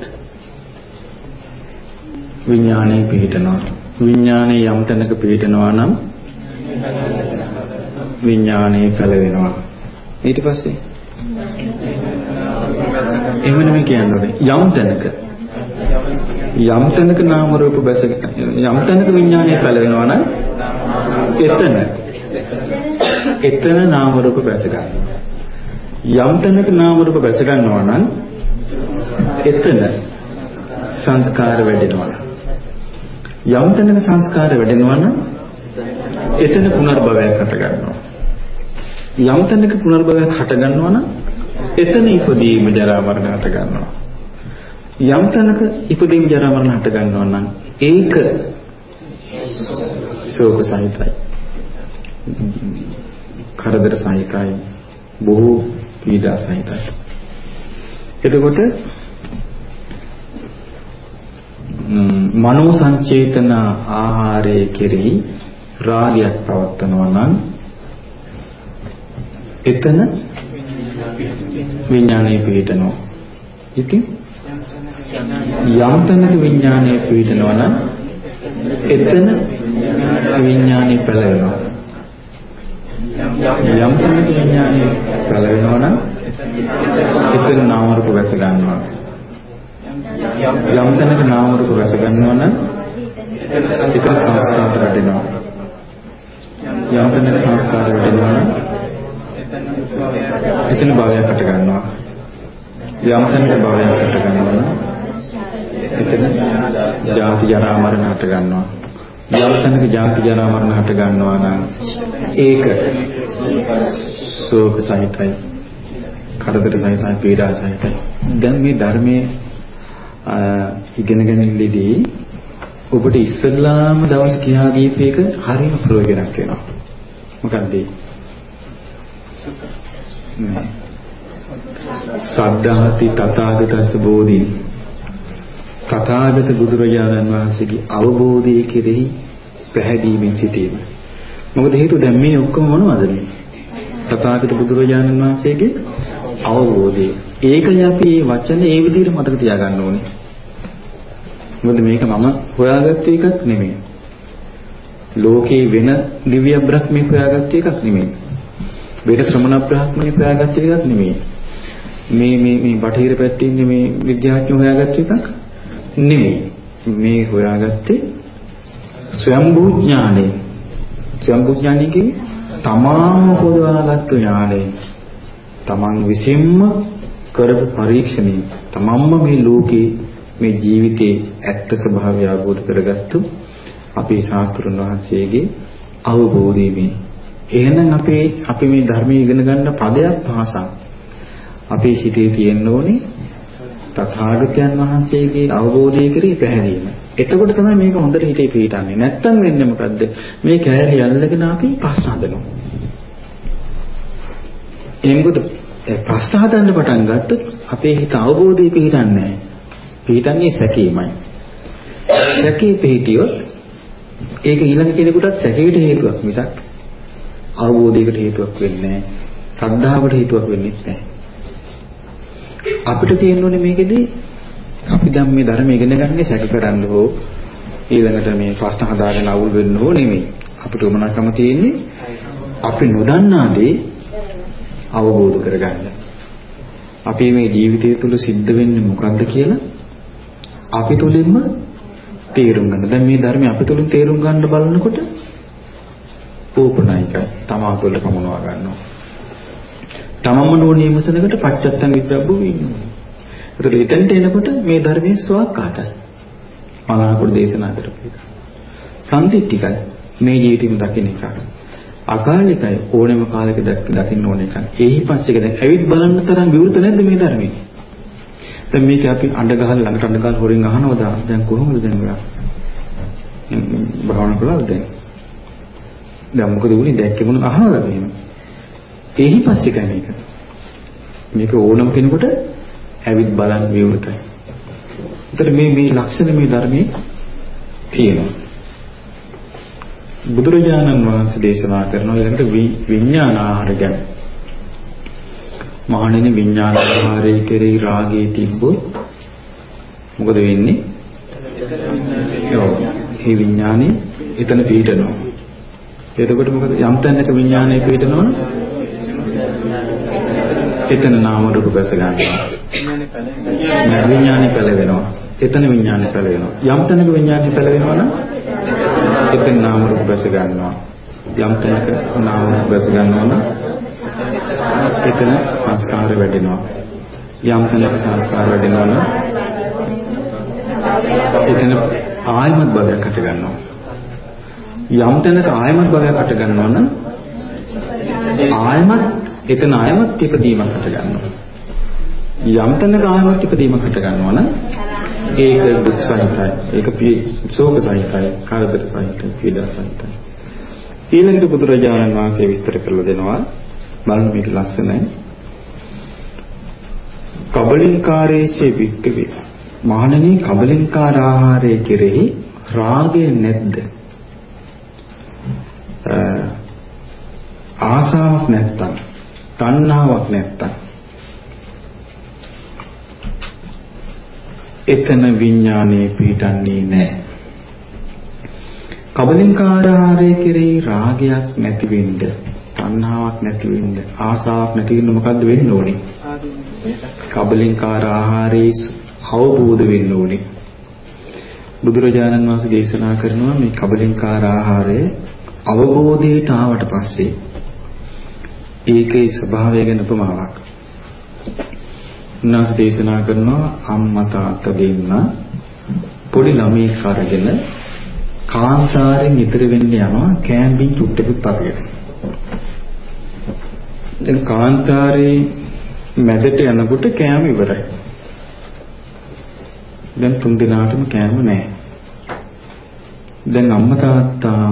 විඥානය පිහිටනවා. විඥානයේ යම් තැනක පිහිටනවා නම් විඥානය පැලවෙනවා. ඊට පස්සේ? එහෙම නෙමෙයි කියන්නේ යම් තැනක. යම් තැනක නාම රූප බැස යම් තැනක විඥානය පැලවෙනවා නම් එතන. එතන නාම රූප බැස ගන්නවා යම් තැනක නාම රූප බැස ගන්නවා නම් එතන සංස්කාර වැඩෙනවා. යම් තැනක සංස්කාර වැඩෙනවා නම් එතන පුනර්භවයක් හට ගන්නවා යම් තැනක පුනර්භවයක් හට ගන්නවා නම් එතන ඉපදීම ජරා මරණ හට ගන්නවා යම් තැනක ඉපදීම ජරා මරණ හට ගන්නවා නම් ඒක ශෝක සහිතයි. කරදර සහිතයි. බොහෝ පීඩා සහිතයි. එතකොට මනෝ සංචේතන ආහාරයේ කෙරෙහි රාගයක් පවත්නවා නම් එතන විඥානය පිහිටනවා. ඉතින් යම් තැනක විඥානය පිහිටනවා නම් එතන විඥානය පැලවෙනවා. යම් තැනක විඥානය පැලවෙනවා නම් එතන නාම රූප වැස ගන්නවා. යම් තැනක නාම රූප වැස ගන්නවා නම් එතන සංස්කාර රැඳෙනවා. යම් තැනක සංස්කාර රැඳෙනවා නම් එතන භවයක් හට ගන්නවා. යම් තැනක භවයක් හට ගන්නවා නම් එතන ජාති ජරා මරණ හට ගන්නවා. යම් තැනක ජාති ජරා මරණ හට ගන්නවා නම් ඒක ශෝක සහිතයි. කරදර සහිතයි, පීඩා සහිතයි. දැන් මේ ධර්මයේ ඉගෙන ගැනීමේදී ඔබට ඉස්සල්ලාම දවස් කියා දීප එක හරිම ප්‍රයෝජනක් වෙනවා. මොකක්ද ඒ? සද්ධාති තථාගතස්ස බෝධි තථාගත බුදුරජාණන් වහන්සේගේ අවබෝධය කෙරෙහි පැහැදීමෙන් සිටීම. මොකද හේතුව දැන් මේ ඔක්කොම මොනවද මේ? තථාගත බුදුරජාණන් වහන්සේගේ අවබෝධය. ඒකයි අපි මේ වචන ඒ විදිහට මතක තියාගන්න ඕනේ. මොකද මේක මම හොයාගත්ත එකක් නෙමෙයි. ලෝකේ වෙන දිව්‍ය බ්‍රහ්මී හොයාගත්ත එකක් නෙමෙයි. වෙන ශ්‍රමණ බ්‍රාහ්මණය හොයාගත්ත එකක් නෙමෙයි. මේ මේ මේ බටහිර පැත්තේ ඉන්නේ මේ විද්‍යාඥයෝ හොයාගත්ත එකක් නෙමෙයි. මේ හොයාගත්තේ ස්වයම්භූ ඥානෙ. ස්වයම්භූ ඥානෙ කියන්නේ තමාම හොයාගත්තු ඥානෙ. තමන් විසින්ම කරපු පරීක්ෂණය තමන්ම මේ ලෝකේ මේ ජීවිතයේ ඇත්ත ස්වභාවය අවබෝධ කරගත්තු අපේ ශාස්ත්‍රඥ වහන්සේගේ අවබෝධය මේ එහෙනම් අපේ අපි මේ ධර්මයේ ඉගෙන ගන්න පදයක් භාෂා අපේ සිතේ තියෙන්න ඕනේ තථාගතයන් වහන්සේගේ අවබෝධය කෙරෙහි පැහැදීම. එතකොට තමයි මේක හොඳට හිතේ පිහිටන්නේ. නැත්තම් වෙන්නේ මොකද්ද? මේ කෑලි අල්ලගෙන අපි ප්‍රශ්න හදනවා. එම්බුද ප්‍රශ්න හදන්න පටන් ගත්තොත් අපේ හිත අවබෝධය පිහිටන්නේ නැහැ. පිහිටන්නේ සැකීමයි. සැකේ පිහිටියොත් ඒක ඊළඟ කෙනෙකුටත් සැකේට හේතුවක් මිසක් අවබෝධයකට හේතුවක් වෙන්නේ නැහැ. සද්ධාවට හේතුවක් වෙන්නේ නැහැ. අපිට තියෙන්නේ මේකෙදී අපි දැන් මේ ධර්ම ඉගෙන ගන්නේ සැක කරන්න හෝ ඊළඟට මේ ප්‍රශ්න හදාගෙන අවුල් වෙන්න හෝ නෙමෙයි. අපිට උමනාකම තියෙන්නේ අපි නොදන්නා දේ අවබෝධ කරගන්න. අපි මේ ජීවිතය තුළ සිද්ධ වෙන්නේ මොකක්ද කියලා අපි තුලින්ම තේරුම් ගන්න. දැන් මේ ධර්මය අපි තුලින් තේරුම් ගන්න බලනකොට ඕපනායිකයි. තමා තුළ පමුණවා ගන්නවා. තමම නෝනිය විමසනකට පච්චත්තං විද්‍රබ්බු වෙන්නේ. ඒතර එතනට එනකොට මේ ධර්මයේ ස්වාකාතයි. මනාකොට දේශනා කරපු එක. සම්දිත්තිකයි මේ ජීවිතෙම දකින්න එක. අකාලිකයි ඕනෑම කාලයක දකින්න ඕන එක. ඒහි පස්සේ දැන් ඇවිත් බලන්න තරම් විවෘත නැද්ද මේ ධර්මයේ? දැන් මේක අපි අඬ ගහලා ළඟට අඬ ගහලා හොරෙන් අහනවද? දැන් කොහොමද දැන් ඔයා? භාවනා කළාද දැන්? දැන් මොකද වුනේ? දැක්කේ මොන අහනවද එහෙම? ඒහි පස්සේ කම එක. මේක ඕනම කෙනෙකුට ඇවිත් බලන් විවෘතයි. ඒතර මේ මේ ලක්ෂණ මේ ධර්මයේ තියෙනවා. බුදුරජාණන් වහන්සේ දේශනා කරන ඊළඟට විඥාන ආහාර ගැන. මහණෙනි විඥාන ආහාරයේ කෙරෙහි රාගය තිබ්බොත් මොකද වෙන්නේ? ඔව්. මේ විඥානේ එතන පිහිටනවා. එතකොට මොකද යම් තැනක විඥානය පිහිටනවනේ එතන නාම රූප බැස ගන්නවා. විඥානේ පැලවෙනවා. එතන විඥානේ පැලවෙනවා. යම් තැනක විඥානේ පැලවෙනවා නම් එතන නාම රූප බැස ගන්නවා. යම් තැනක නාම රූප බැස ගන්නවා නම් එතන සංස්කාර වැඩෙනවා. යම් තැනක සංස්කාර වැඩෙනවා නම් එතන ආයමත් භවයක් හට ගන්නවා. යම් තැනක ආයමත් භවයක් හට ගන්නවා නම් ආයමත් එතන ආයමත් ඉපදීමක් හට ගන්නවා. යම් තැනක ආයමත් ඉපදීමක් හට ගන්නවා නම් ඒක දුක් සහිතයි. ඒක ශෝක සහිතයි, කරදර සහිතයි, පීඩා සහිතයි. ඊළඟට බුදුරජාණන් වහන්සේ විස්තර කරලා දෙනවා බලන්න මේක ලස්සනයි. කබලින්කාරේචේ වික්කවේ මහණෙනි කබලින්කාර ආහාරයේ කෙරෙහි රාගය නැද්ද? ආසාවක් නැත්තම් තණ්හාවක් නැත්තම් එතන විඥානයේ පිහිටන්නේ නැහැ. කබලින්කාරාරය කෙරෙහි රාගයක් නැති වෙන්න, තණ්හාවක් නැති වෙන්න, ආසාවක් නැති වෙන්න මොකද්ද වෙන්න ඕනේ? කබලින්කාර ආහාරයේ අවබෝධ වෙන්න ඕනේ. බුදුරජාණන් වහන්සේ දේශනා කරනවා මේ කබලින්කාර ආහාරය අවබෝධයට ආවට පස්සේ ඒකේ ස්වභාවය ගැන උපමාවක්. උන්වහන්සේ දේශනා කරනවා අම්මා තාත්තා දෙන්න පොඩි ළමයෙක් අරගෙන කාන්තාරෙන් ඉතර වෙන්න යනවා කෑම්බින් චුට්ටකුත් අරගෙන. දැන් කාන්තාරේ මැදට යනකොට කෑම ඉවරයි. දැන් තුන් දිනාටම කෑම නැහැ. දැන් අම්මා තාත්තා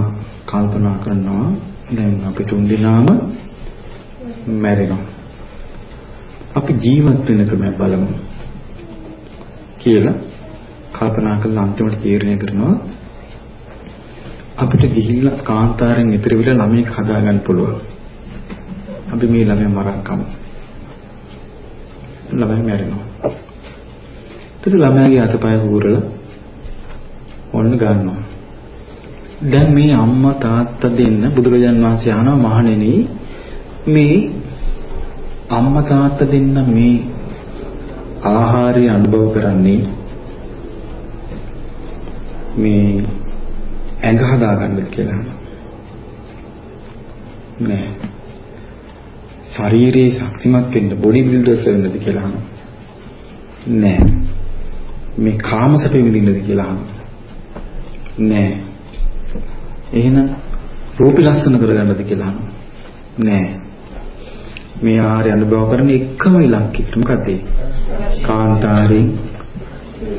කල්පනා කරනවා දැන් අපි තුන් දිනාම මැරෙනවා. අපි ජීවත් වෙන ක්‍රමය බලමු කියලා කල්පනා කරලා අන්තිමට තීරණය කරනවා අපිට ගිහිල්ලා කාන්තාරෙන් ඉතිරි වෙලා ළමයෙක් හදාගන්න පුළුවන්. අපි මේ ළමයා මරන් කමු. ළමයා මැරෙනවා. ඊට ළමයාගේ අතපය හුරලා ඔන්න ගන්නවා. දැන් මේ අම්මා තාත්තා දෙන්න බුදුරජාන් වහන්සේ අහනවා මහණෙනි මේ අම්මා තාත්තා දෙන්න මේ ආහාරය අනුභව කරන්නේ මේ ඇඟ හදාගන්නද කියලා නෑ ශරීරයේ ශක්තිමත් වෙන්න බොඩි බිල්ඩර්ස් වෙන්නද කියලා නෑ. මේ කාම සැපෙ විඳින්නද කියලා නෑ. එහෙනම් රූපي ලස්සන කරගන්නද කියලා නෑ. මේ ආහාරය අනුභව කරන එකම ඉලක්කය මොකක්ද ඒ? කාන්තාරයෙන්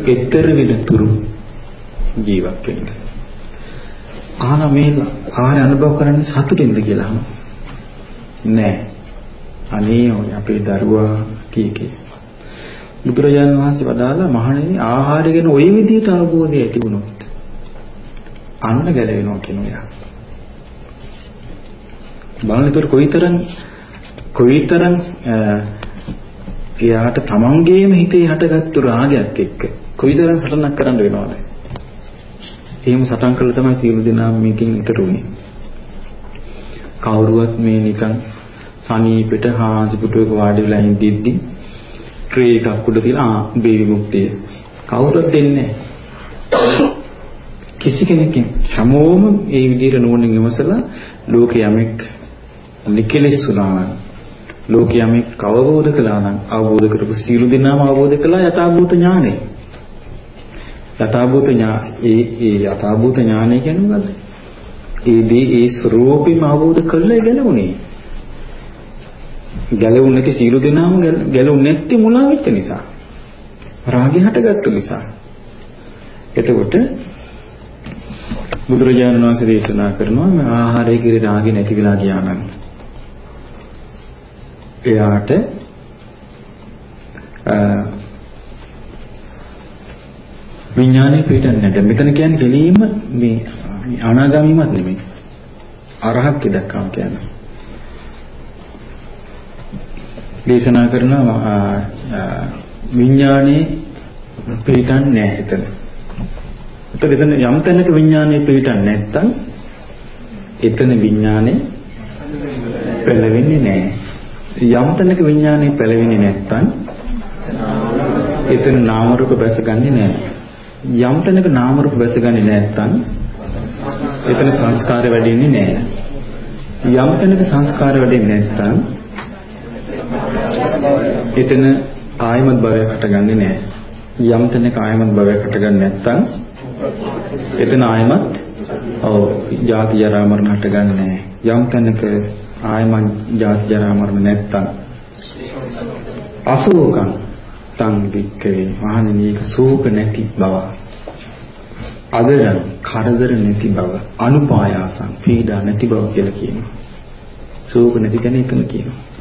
ඊතර වෙනතුරු ජීවත් වෙන්න. ආන මේ ආහාර අනුභව කරන්නේ සතුටින්ද කියලා නෑ. අනේ ඔය අපේ දරුවා කීකේ. බුදුරජාණන් වහන්සේ වදාලා මහණෙනි ආහාරය ගැන ওই විදිහට අවබෝධය ඇති වුණොත් අන්න ගැලවෙනවා කියන එක. බලන්න ඒතර කොයිතරම් කොයිතරම් එයාට තමන්ගේම හිතේ හටගත්තු රාගයක් එක්ක කොයිතරම් සටනක් කරන්න වෙනවද? එහෙම සටන් කළා තමයි සීල දෙනා මේකෙන් ඊතර උනේ. කවුරුවත් මේ නිකන් සනීපෙට හාන්සි පුටුවක වාඩි වෙලා ඉඳිද්දි ට්‍රේ එකක් උඩ තියලා ආ උඹේ විමුක්තිය කවුරුත් දෙන්නේ කිසි කෙනෙක් හැමෝම මේ විදිහට නුවණින් විමසලා ලෝක යමෙක් නිකලෙස් වුණා නම් ලෝක යමෙක් අවබෝධ කළා නම් අවබෝධ කරපු සියලු දෙනාම අවබෝධ කළා යථාභූත ඥානෙ යථාභූත ඥා ඒ ඒ යථාභූත ඥානය කියන්නේ මොකද්ද? ඒ දේ ඒ ස්වરૂපෙම අවබෝධ කරලා ගැලවුනේ. ගැලවුනේ නැති සීල දෙනාම ගැලවුනේ නැත්තේ මුලා වෙච්ච නිසා. රාගය හටගත්තු නිසා. එතකොට බුදුරජාණන් වහන්සේ දේශනා කරනවා මේ ආහාරයේ කිරි රාගය නැති වෙලා ගියා නම් එයාට විඥානය පිටින් නැහැ. මෙතන කියන්නේ දෙලීම මේ අනාගාමීමත් නෙමෙයි. අරහත් දක්වාම කියන්නේ. දේශනා කරන විඥානේ පිටින් නැහැ එතන. එතකොට එතන යම් තැනක විඥානේ පිටින් නැත්තම් එතන විඥානේ පෙළවෙන්නේ නැහැ. යම් තැනක විඥානේ පෙළවෙන්නේ නැත්තම් එතන නාම රූප බැසගන්නේ නැහැ. යම් තැනක නාම රූප වැසගන්නේ නැත්නම් එතන සංස්කාර වැඩෙන්නේ නැහැ. යම් තැනක සංස්කාර වැඩෙන්නේ නැත්නම් එතන ආයමත් භවයක් හටගන්නේ නැහැ. යම් තැනක ආයමත් භවයක් හටගන්නේ නැත්නම් එතන ආයමත් ඔව් ජාති ජරා මරණ හටගන්නේ නැහැ. යම් තැනක ආයමත් ජාති ජරා මරණ නැත්නම් අසෝකං තං වික්කේ මහණෙනි ඒක සෝක නැති බව අදරන් කරදර නැති බව අනුපායාසං පීඩා නැති බව කියලා කියනවා සෝක නැති ගැන එතන කියනවා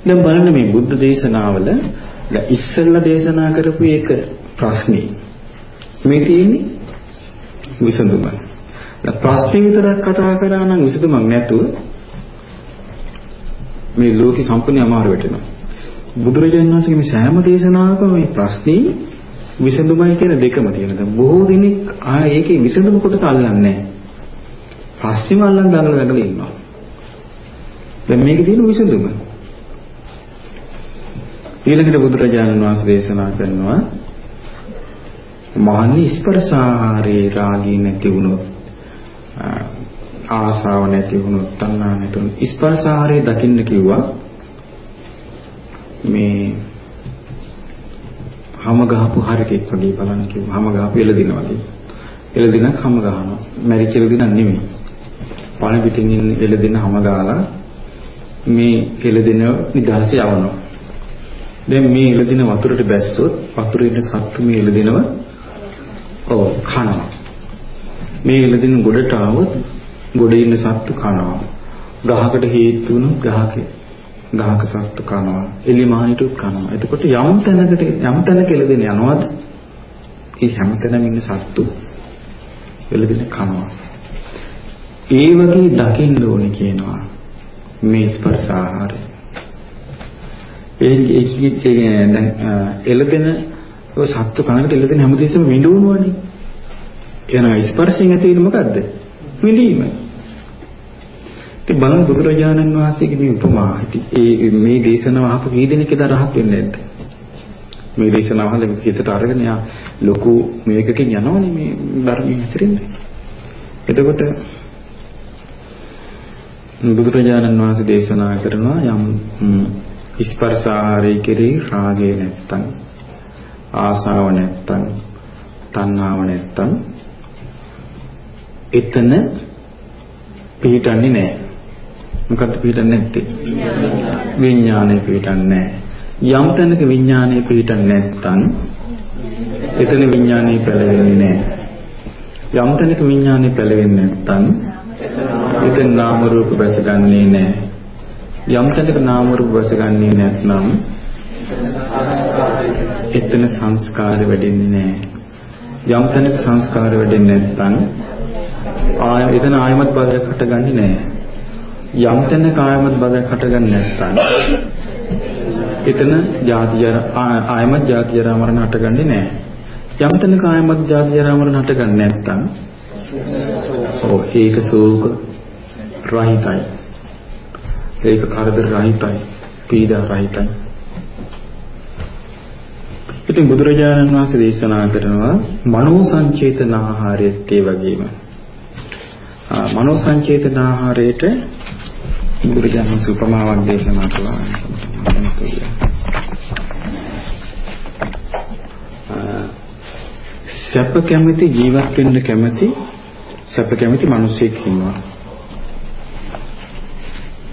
දැන් බලන්න මේ බුද්ධ දේශනාවල දැන් ඉස්සෙල්ලා දේශනා කරපු එක ප්‍රශ්නේ මේ තියෙන්නේ විසඳුම දැන් ප්‍රශ්නේ විතරක් කතා කරා නම් විසඳුමක් නැතුව මේ ලෝකෙ සම්පූර්ණ අමාරු වෙටෙනවා බුදුරජාණන් වහන්සේගේ මේ සෑම දේශනාවකම මේ ප්‍රශ්නේ විසඳුමයි කියන දෙකම තියෙනවා. දැන් බොහෝ දෙනෙක් ආ ඒකේ විසඳුම කොටස අල්ලන්නේ නැහැ. ප්‍රශ්නේම අල්ලන් දාගෙන වැඩලා ඉන්නවා. දැන් මේකේ තියෙන විසඳුම. ඊළඟට බුදුරජාණන් වහන්සේ දේශනා කරනවා මහන්නේ ස්පර්ශාහාරේ රාගී නැති වුණොත් ආසාව නැති වුණොත් තණ්හා නැති වුණොත් ස්පර්ශාහාරේ දකින්න කිව්වා මේ හැම ගහපු හරකෙක් වගේ බලන්න කිව්වා. හැම ගහපු එළදින වගේ. එළදිනක් හැම ගහනවා. මැරිච්ච එළදිනක් නෙමෙයි. පණ පිටින් ඉන්න එළදින හැම ගාලා මේ එළදින නිදහස යවනවා. දැන් මේ එළදින වතුරට බැස්සොත් වතුරේ ඉන්න සත්තු මේ එළදිනව ඔව් කනවා. මේ එළදින ගොඩට ආවොත් ගොඩේ ඉන්න සත්තු කනවා. ගහකට හේතු වුණොත් ගහකේ ගහක සත්තු කනවා. එලි මහණිටුත් කනවා. එතකොට යම් තැනකට යම් තැනක එළදෙන යනවාද? ඒ හැම තැනම ඉන්න සත්තු එළදෙන කනවා. ඒ වගේ දකින්න ඕනේ කියනවා මේ ස්පර්ශ ආහාරය. ඒ ඒ දැන් එළදෙන ඔය සත්තු කනකට එළදෙන හැමදෙස්සම විඳවනවනේ එහෙනම් ස්පර්ශයෙන් ඇති වෙන්නේ මොකද්ද විඳීම ඉතින් බලන්න බුදුරජාණන් වහන්සේගේ මේ උපමා ඒ මේ දේශනාව අහපු කී දෙනෙක් එදා රහත් වෙන්නේ නැද්ද? මේ දේශනාව අහලා හිතට අරගෙන යා ලොකු මේකකින් යනවනේ මේ ධර්මයෙන් හැසිරෙන්නේ. එතකොට බුදුරජාණන් වහන්සේ දේශනා කරනවා යම් ස්පර්ශ ආහාරය කෙරෙහි රාගය නැත්තම් ආසාව නැත්තම් තණ්හාව නැත්තම් එතන පිහිටන්නේ නැහැ. මොකද්ද පිටින් නැත්තේ? විඥානය පිටින් නැහැ. යම් තැනක විඥානය පිටින් නැත්තම් එතන විඥානය පැලවෙන්නේ නැහැ. යම් තැනක විඥානය පැලවෙන්නේ නැත්තම් එතන නාම රූප බැසගන්නේ නැහැ. යම් තැනක නාම රූප බැසගන්නේ නැත්නම් එතන සංස්කාර වැඩෙන්නේ නැහැ. යම් තැනක සංස්කාර වැඩෙන්නේ නැත්නම් ආය එතන ආයමත් භවයක් හටගන්නේ නැහැ. යම් තැනක ආයමත් භවයක් හටගන්නේ නැත්නම් එතන ජාති ජරා ආයමත් ජාති ජරා මරණ හටගන්නේ නැහැ. යම් තැනක ආයමත් ජාති ජරා මරණ හටගන්නේ නැත්නම් ඔව් ඒක සෝක රහිතයි. ඒක කරදර රහිතයි. පීඩා රහිතයි. ඉතින් බුදුරජාණන් වහන්සේ දේශනා කරනවා මනෝ සංචේතන ආහාරයත් ඒ වගේම. මනෝ සංචේතන ආහාරයට බුදුරජාණන් සුපමාවක් දේශනා කළා. සැප කැමති ජීවත් වෙන්න කැමති සැප කැමති මිනිසෙක් ඉන්නවා.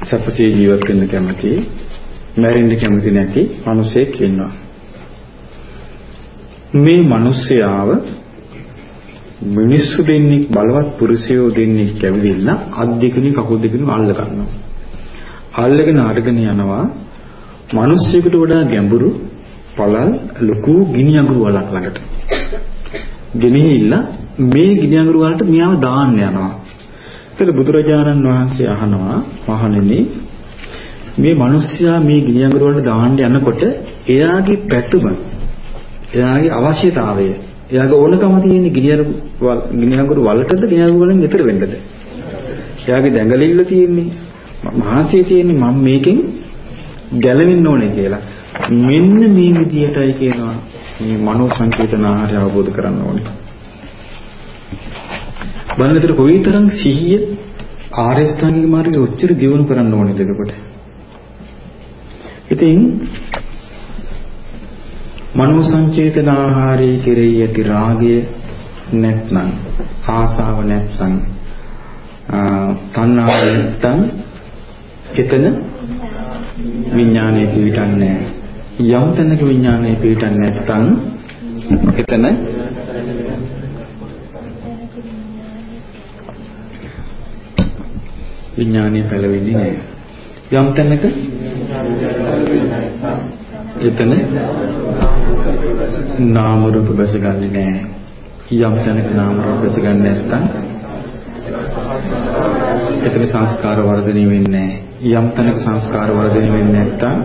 සැපසේ ජීවත් වෙන්න කැමති මැරෙන්න කැමති නැති මිනිසෙක් ඉන්නවා. මේ මිනිස්යාව මිනිස්සු දෙන්නෙක් බලවත් පුරුෂයෝ දෙන්නෙක් ඇවිදින්න අත් දෙකෙනි කකුල් දෙකෙනි අල්ල ගන්නවා. අල්ලගෙන අරගෙන යනවා මිනිස්සෙකුට වඩා ගැඹුරු පළල් ලොකු ගිනි අඟුරු වලක් ළඟට. ගෙනහිල්ලා මේ ගිනි අඟුරු වලට මියාව දාන්න යනවා. ඒතර බුදුරජාණන් වහන්සේ අහනවා මහණෙනි මේ මිනිස්සයා මේ ගිනි අඟුරු වලට දාන්න යනකොට එයාගේ පැතුම එයාගේ අවශ්‍යතාවය එයාගේ ඕනකම තියෙන ගිනි අඟුරු වලටද ගිනි අඟුරු වලින් ඈතර වෙන්නද? එයාගේ දැඟලිල්ල තියෙන්නේ මහාසිය තියෙන්නේ මම මේකෙන් ගැලවෙන්න ඕනේ කියලා. මෙන්න මේ විදියටයි කියනවා මේ මනෝ සංකේතන ආහාරය අවබෝධ කරගන්න ඕනේ. බලන්නතර කොයිතරම් සිහිය ආරස්ථානික මාර්ගයේ උච්චර දියුණු කරන්න ඕනේද එතකොට. ඉතින් මනෝ සංචේතන ආහාරයේ කෙරෙහි ඇති රාගය නැත්නම් ආසාව නැත්නම් තණ්හාව නැත්නම් එතන විඥානයේ පිටන්නේ යම් තැනක විඥානයේ පිටන්නේ නැත්නම් එතන විඥානය පැලවෙන්නේ නැහැ. යම් තැනක එතන නාම රූප බැසගන්නේ නැහැ. යම් තැනක නාම රූප බැසගන්නේ නැත්නම් එතන සංස්කාර වර්ධනය වෙන්නේ නැහැ. යම් තැනක සංස්කාර වර්ධනය වෙන්නේ නැත්නම්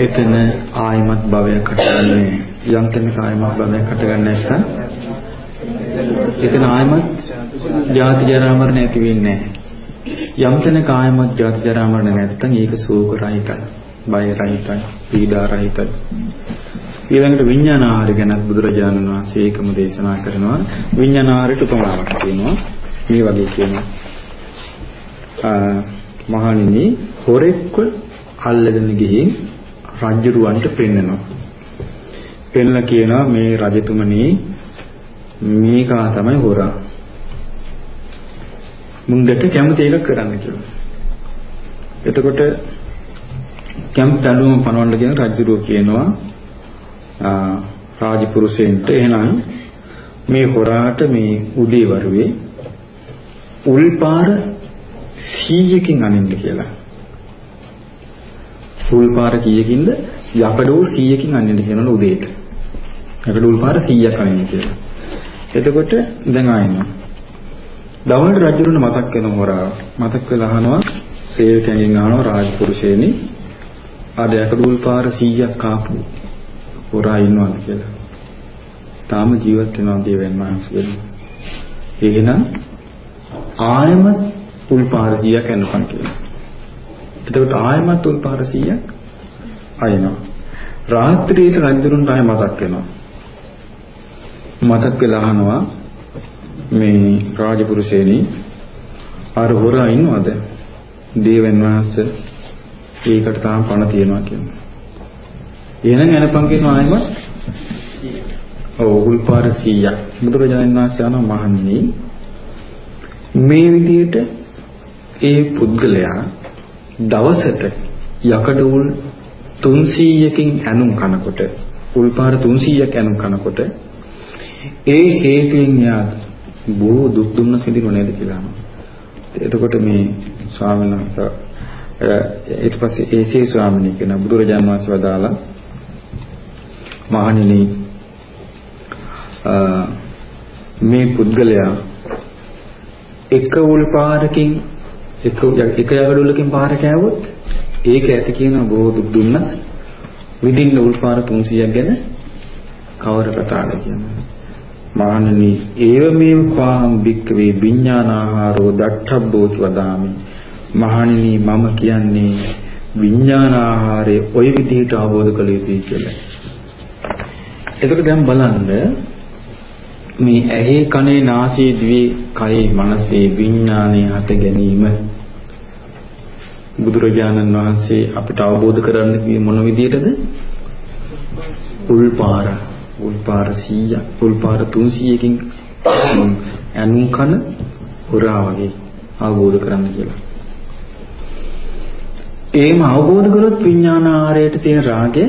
එතන ආයමත් භවයක් හටගන්නේ යම් තැනක ආයමත් භවයක් හටගන්නේ නැත්නම් එතන ආයමත් ජාති ජරා මරණ ඇති වෙන්නේ නැහැ. යම් තැනක ආයමත් ජාති ජරා මරණ නැත්තම් ඒක සෝක රහිතයි, බය රහිතයි, පීඩා රහිතයි. ඊළඟට විඥානාහාර ගැන බුදුරජාණන් වහන්සේ ඒකම දේශනා කරනවා. විඥානාහාරයට උපමාවක් කියනවා. මේ වගේ කියනවා. මහණෙනි හොරෙක්ව අල්ලගෙන ගිහින් රජුරවන්ට පෙන්නනවා. පෙන්ලා කියනවා මේ රජතුමනි මේකා තමයි හොරා. මුන්දට කැමති එකක් කරන්න කියලා. එතකොට කැම්ප් දඬුවම පනවන්න කියන රජුරෝ කියනවා රාජපුරුෂයන්ට එහෙනම් මේ හොරාට මේ උදේ වරුවේ උල්පාර 100කින් අනින්න කියලා. උල්පාර කීයකින්ද? යකඩෝල් 100කින් අනින්න කියනවා උදේට. යකඩෝල් පාර 100ක් අනින්න කියලා. එතකොට දැන් ආයෙනවා. දවල්ට රජුරුණ මතක් වෙන හොරා මතක් වෙලා අහනවා සේවකයන්ගෙන් අහනවා රාජපුරුෂයනි අද යකඩුල් පාර 100ක් ආපු හොරා ඉන්නවද කියලා. තාම ජීවත් වෙනවා දේවයන් වහන්සේ. එහෙනම් ආයමත් උල් පාර 100ක් යනකම් කියලා. එතකොට ආයමත් උල් පාර 100ක් අයනවා. රාත්‍රියේ රජුරුන්ට ආය මතක් වෙනවා. මතක් වෙලා අහනවා මේ රාජපුරුෂයනි අර හොරා ඉන්නවද? දේවන් වහන්සේ ඒකට තාම පණ තියනවා කියනවා. එහෙනම් යනපන් කියනවා ආයෙම ඔව් උල්පාර 100ක්. බුදුරජාණන් වහන්සේ අහනවා මහන්නේ මේ විදිහට ඒ පුද්ගලයා දවසට යකඩෝල් 300කින් ඇනුම් කනකොට උල්පාර 300ක් ඇනුම් කනකොට ඒ හේතුවෙන් යා බොහෝ දුක් දුන්න සිදිනු නේද කියලා. එතකොට මේ ස්වාමීන් වහන්සේ ඊට පස්සේ ඒසේ ස්වාමීන් කියන බුදුරජාණන් වහන්සේ වදාලා මහණෙනි මේ පුද්ගලයා එක උල් පාරකින් එක එක යකඩුලකින් පාර කෑවොත් ඒක ඇති කියන බොහෝ දුක් දුන්නස් විඳින්න උල් පාර 300ක් ගැන කවර කතාවද කියන්නේ මහණනි ඒව මේව කාම් බික්කවේ විඥානාහාරෝ දට්ඨබ්බෝති වදාමි මහණනි මම කියන්නේ විඥානාහාරය ওই විදිහට අවබෝධ කළ යුතුයි කියලා. එතකොට දැන් බලන්න මේ ඇහි කනේ නාසයේ දිවේ කයේ මනසේ විඥානයේ හට ගැනීම බුදුරජාණන් වහන්සේ අපිට අවබෝධ කරන්න කිව්වේ මොන විදිහටද? උල්පාර උල්පාර 100 උල්පාර 300කින් ඇනුම් කන හොරා වගේ අවබෝධ කරන්න කියලා. ඒම අවබෝධ කරොත් විඥාන ආරයට තියෙන රාගය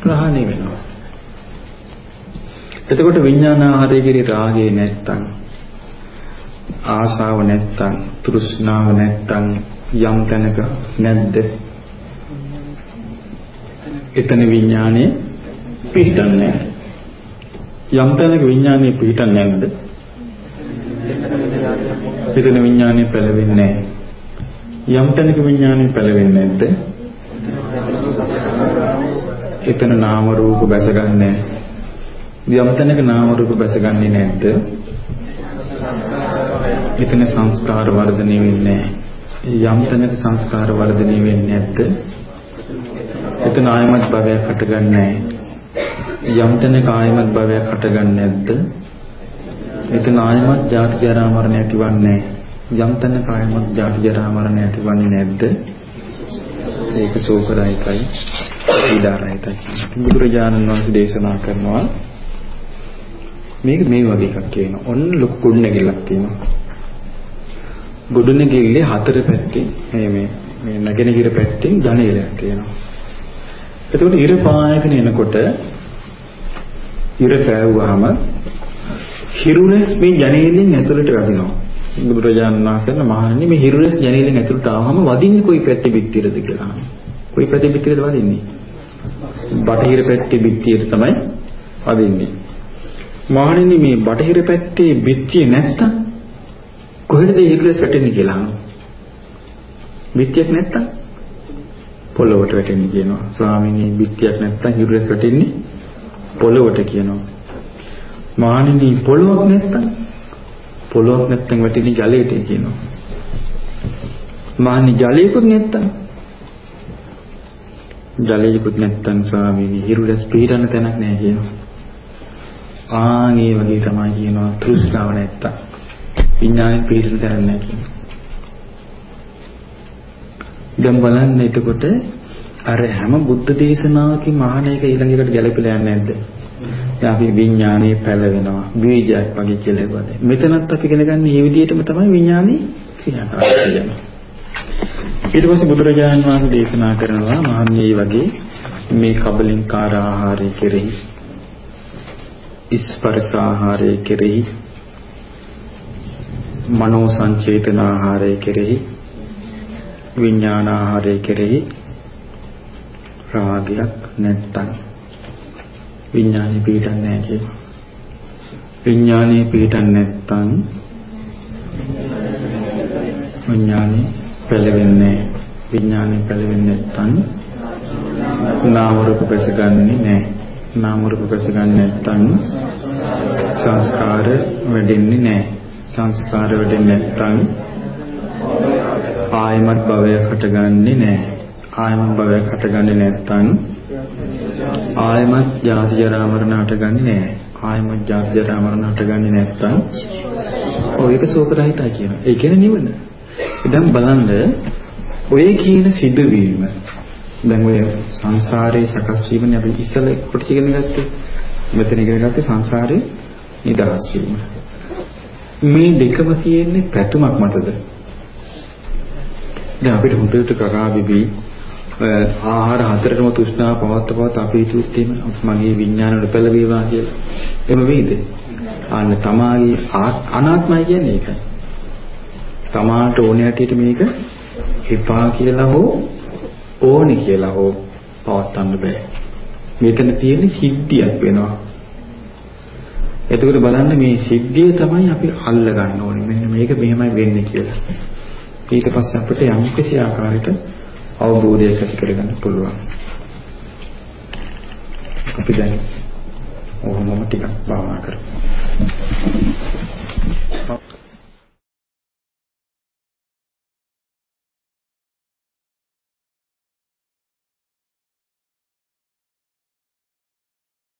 ප්‍රහාණය වෙනවා. එතකොට විඥාන ආහාරයේ කිරි රාගය නැත්තම් ආශාව නැත්තම් තෘෂ්ණාව නැත්තම් යම් තැනක නැද්ද? එතන විඥානේ පිහිටන්නේ යම් තැනක විඥානේ පිහිටන්නේ නැද්ද? එතන විඥානේ පළවෙන්නේ යම් තැනක විඥානේ පළවෙන්නේ නැද්ද? එතන නාම රූප බැසගන්නේ යම් තැනක නාම රූප බැසගන්නේ නැද්ද? එතන සංස්කාර වර්ධනය වෙන්නේ යම් තැනක සංස්කාර වර්ධනය වෙන්නේ නැද්ද? එතන ආයමත් භවයක් හටගන්නේ යම් තැනක ආයමත් භවයක් හටගන්නේ නැද්ද? එතන ආයමත් ජාති ජරා මරණ ඇතිවන්නේ යම් තැනක ආයමත් ජාති ජරා මරණ ඇතිවන්නේ නැද්ද? ඒක ශෝකරහිතයි පීඩාරහිතයි. බුදුරජාණන් වහන්සේ දේශනා කරනවා මේක මේ වගේ එකක් කියනවා. ඔන්න ලොකු ගොඩනැගිල්ලක් තියෙනවා. ගොඩනැගිල්ලේ හතර පැත්තේ මේ මේ මේ නැගෙනහිර පැත්තෙන් ජනේලයක් තියෙනවා. එතකොට ඉර පායගෙන එනකොට ඉර පෑවුවාම හිරුලස් මේ ජනේලෙන් ඇතුළට වදිනවා. බුදුරජාණන් වහන්සේ මහන්නේ මේ හිරුලස් ජනේලෙන් ඇතුළට ආවම වදින්නේ කොයි පැත්තේ පිටිරද කියලා. කොයි පැත්තේ පිටිරද වදින්නේ? බටහිර පැත්තේ පිටිර තමයි වදින්නේ. මහණෙනි මේ බටහිර පැත්තේ පිටිය නැත්තම් කොහෙද හිරුලස් වැටෙන්නේ කියලා අහනවා. පිටියක් නැත්තම් පොළොවට වැටෙන්නේ කියනවා. ස්වාමීනි පිටියක් නැත්තම් හිරුලස් වැටෙන්නේ පොළොවට කියනවා. මහණෙනි පොළොවක් නැත්තම් පොළොවක් නැත්තම් වැටෙන්නේ ජලයට කියනවා. මහණෙනි ජලයකුත් නැත්තම් ජලයකුත් නැත්තම් ස්වාමීනි හිරුලස් පිටින්න තැනක් නැහැ කියනවා. ආන් ඒ වගේ තමයි කියනවා තෘෂ්ණාව නැත්තම් විඥානේ පිටින්න තැනක් නැහැ කියනවා. දැන් බලන්න එතකොට අර හැම බුද්ධ දේශනාවකින් මහාන එක ඊළඟට ගැලපෙලා යන්නේ නැද්ද? දැන් අපි විඥානේ පැලවෙනවා බීජයක් වගේ කියලා ඉවරයි. මෙතනත් අපි ඉගෙන ගන්න මේ විදිහටම තමයි විඥානේ ක්‍රියාකාරීත්වය යන්නේ. ඊට පස්සේ බුදුරජාණන් වහන්සේ දේශනා කරනවා මහන්නේ වගේ මේ කබලින්කාර ආහාරය කෙරෙහි ස්පර්ශ ආහාරය කෙරෙහි මනෝ සංචේතන ආහාරය කෙරෙහි විඥාන ආහාරය කෙරෙහි රාගයක් නැත්තම් විඥානේ පිටින් නැහැ කියනවා. විඥානේ පිටින් නැත්තම් විඥානේ පළවෙන්නේ විඥානේ පළවෙන්නේ නැත්තම් නාම රූප පැසගන්නේ නැහැ. නාම රූප පැසගන්නේ නැත්තම් සංස්කාර වැඩෙන්නේ නැහැ. සංස්කාර වැඩෙන්නේ නැත්තම් ආයමත් භවයක් හටගන්නේ නැහැ. ආයමත් භවයක් හටගන්නේ නැත්තම් ආයමත් ජාති ජරා මරණ හටගන්නේ නැහැ. ආයමත් ජාති ජරා මරණ හටගන්නේ නැත්තම් ඔය එක සෝකරහිතයි කියනවා. ඒ කියන්නේ නිවන. දැන් බලන්න ඔය කියන සිදුවීම දැන් ඔය සංසාරේ සකස් වීමනේ අපි ඉස්සල කොටස ඉගෙන ගත්තේ. මෙතන ඉගෙන ගත්තේ සංසාරේ නිදහස් වීම. මේ දෙකම තියෙන්නේ පැතුමක් මතද? දැන් අපිට හොඳට කකා බිබී ආහාර හතරටම තෘෂ්ණාව පවත්ත පවත්ත අපි හිතුවත් එහෙම මගේ විඥාන වල පෙළවේවා කියලා. එහෙම වෙයිද? අන්න තමාගේ අනාත්මයි කියන්නේ ඒකයි. තමාට ඕනේ හැටියට මේක එපා කියලා හෝ ඕනේ කියලා හෝ පවත්වන්න බෑ. මෙතන තියෙන සිද්ධියක් වෙනවා. එතකොට බලන්න මේ සිද්ධිය තමයි අපි අල්ල ගන්න ඕනේ. මෙන්න මේක මෙහෙමයි වෙන්නේ කියලා. ඊට පස්සේ අපිට යම් කිසි ආකාරයකට අවබෝධයක් ඇති කරගන්න පුළුවන්. අපි දැන් ඕනම ටිකක් භාවනා කරමු.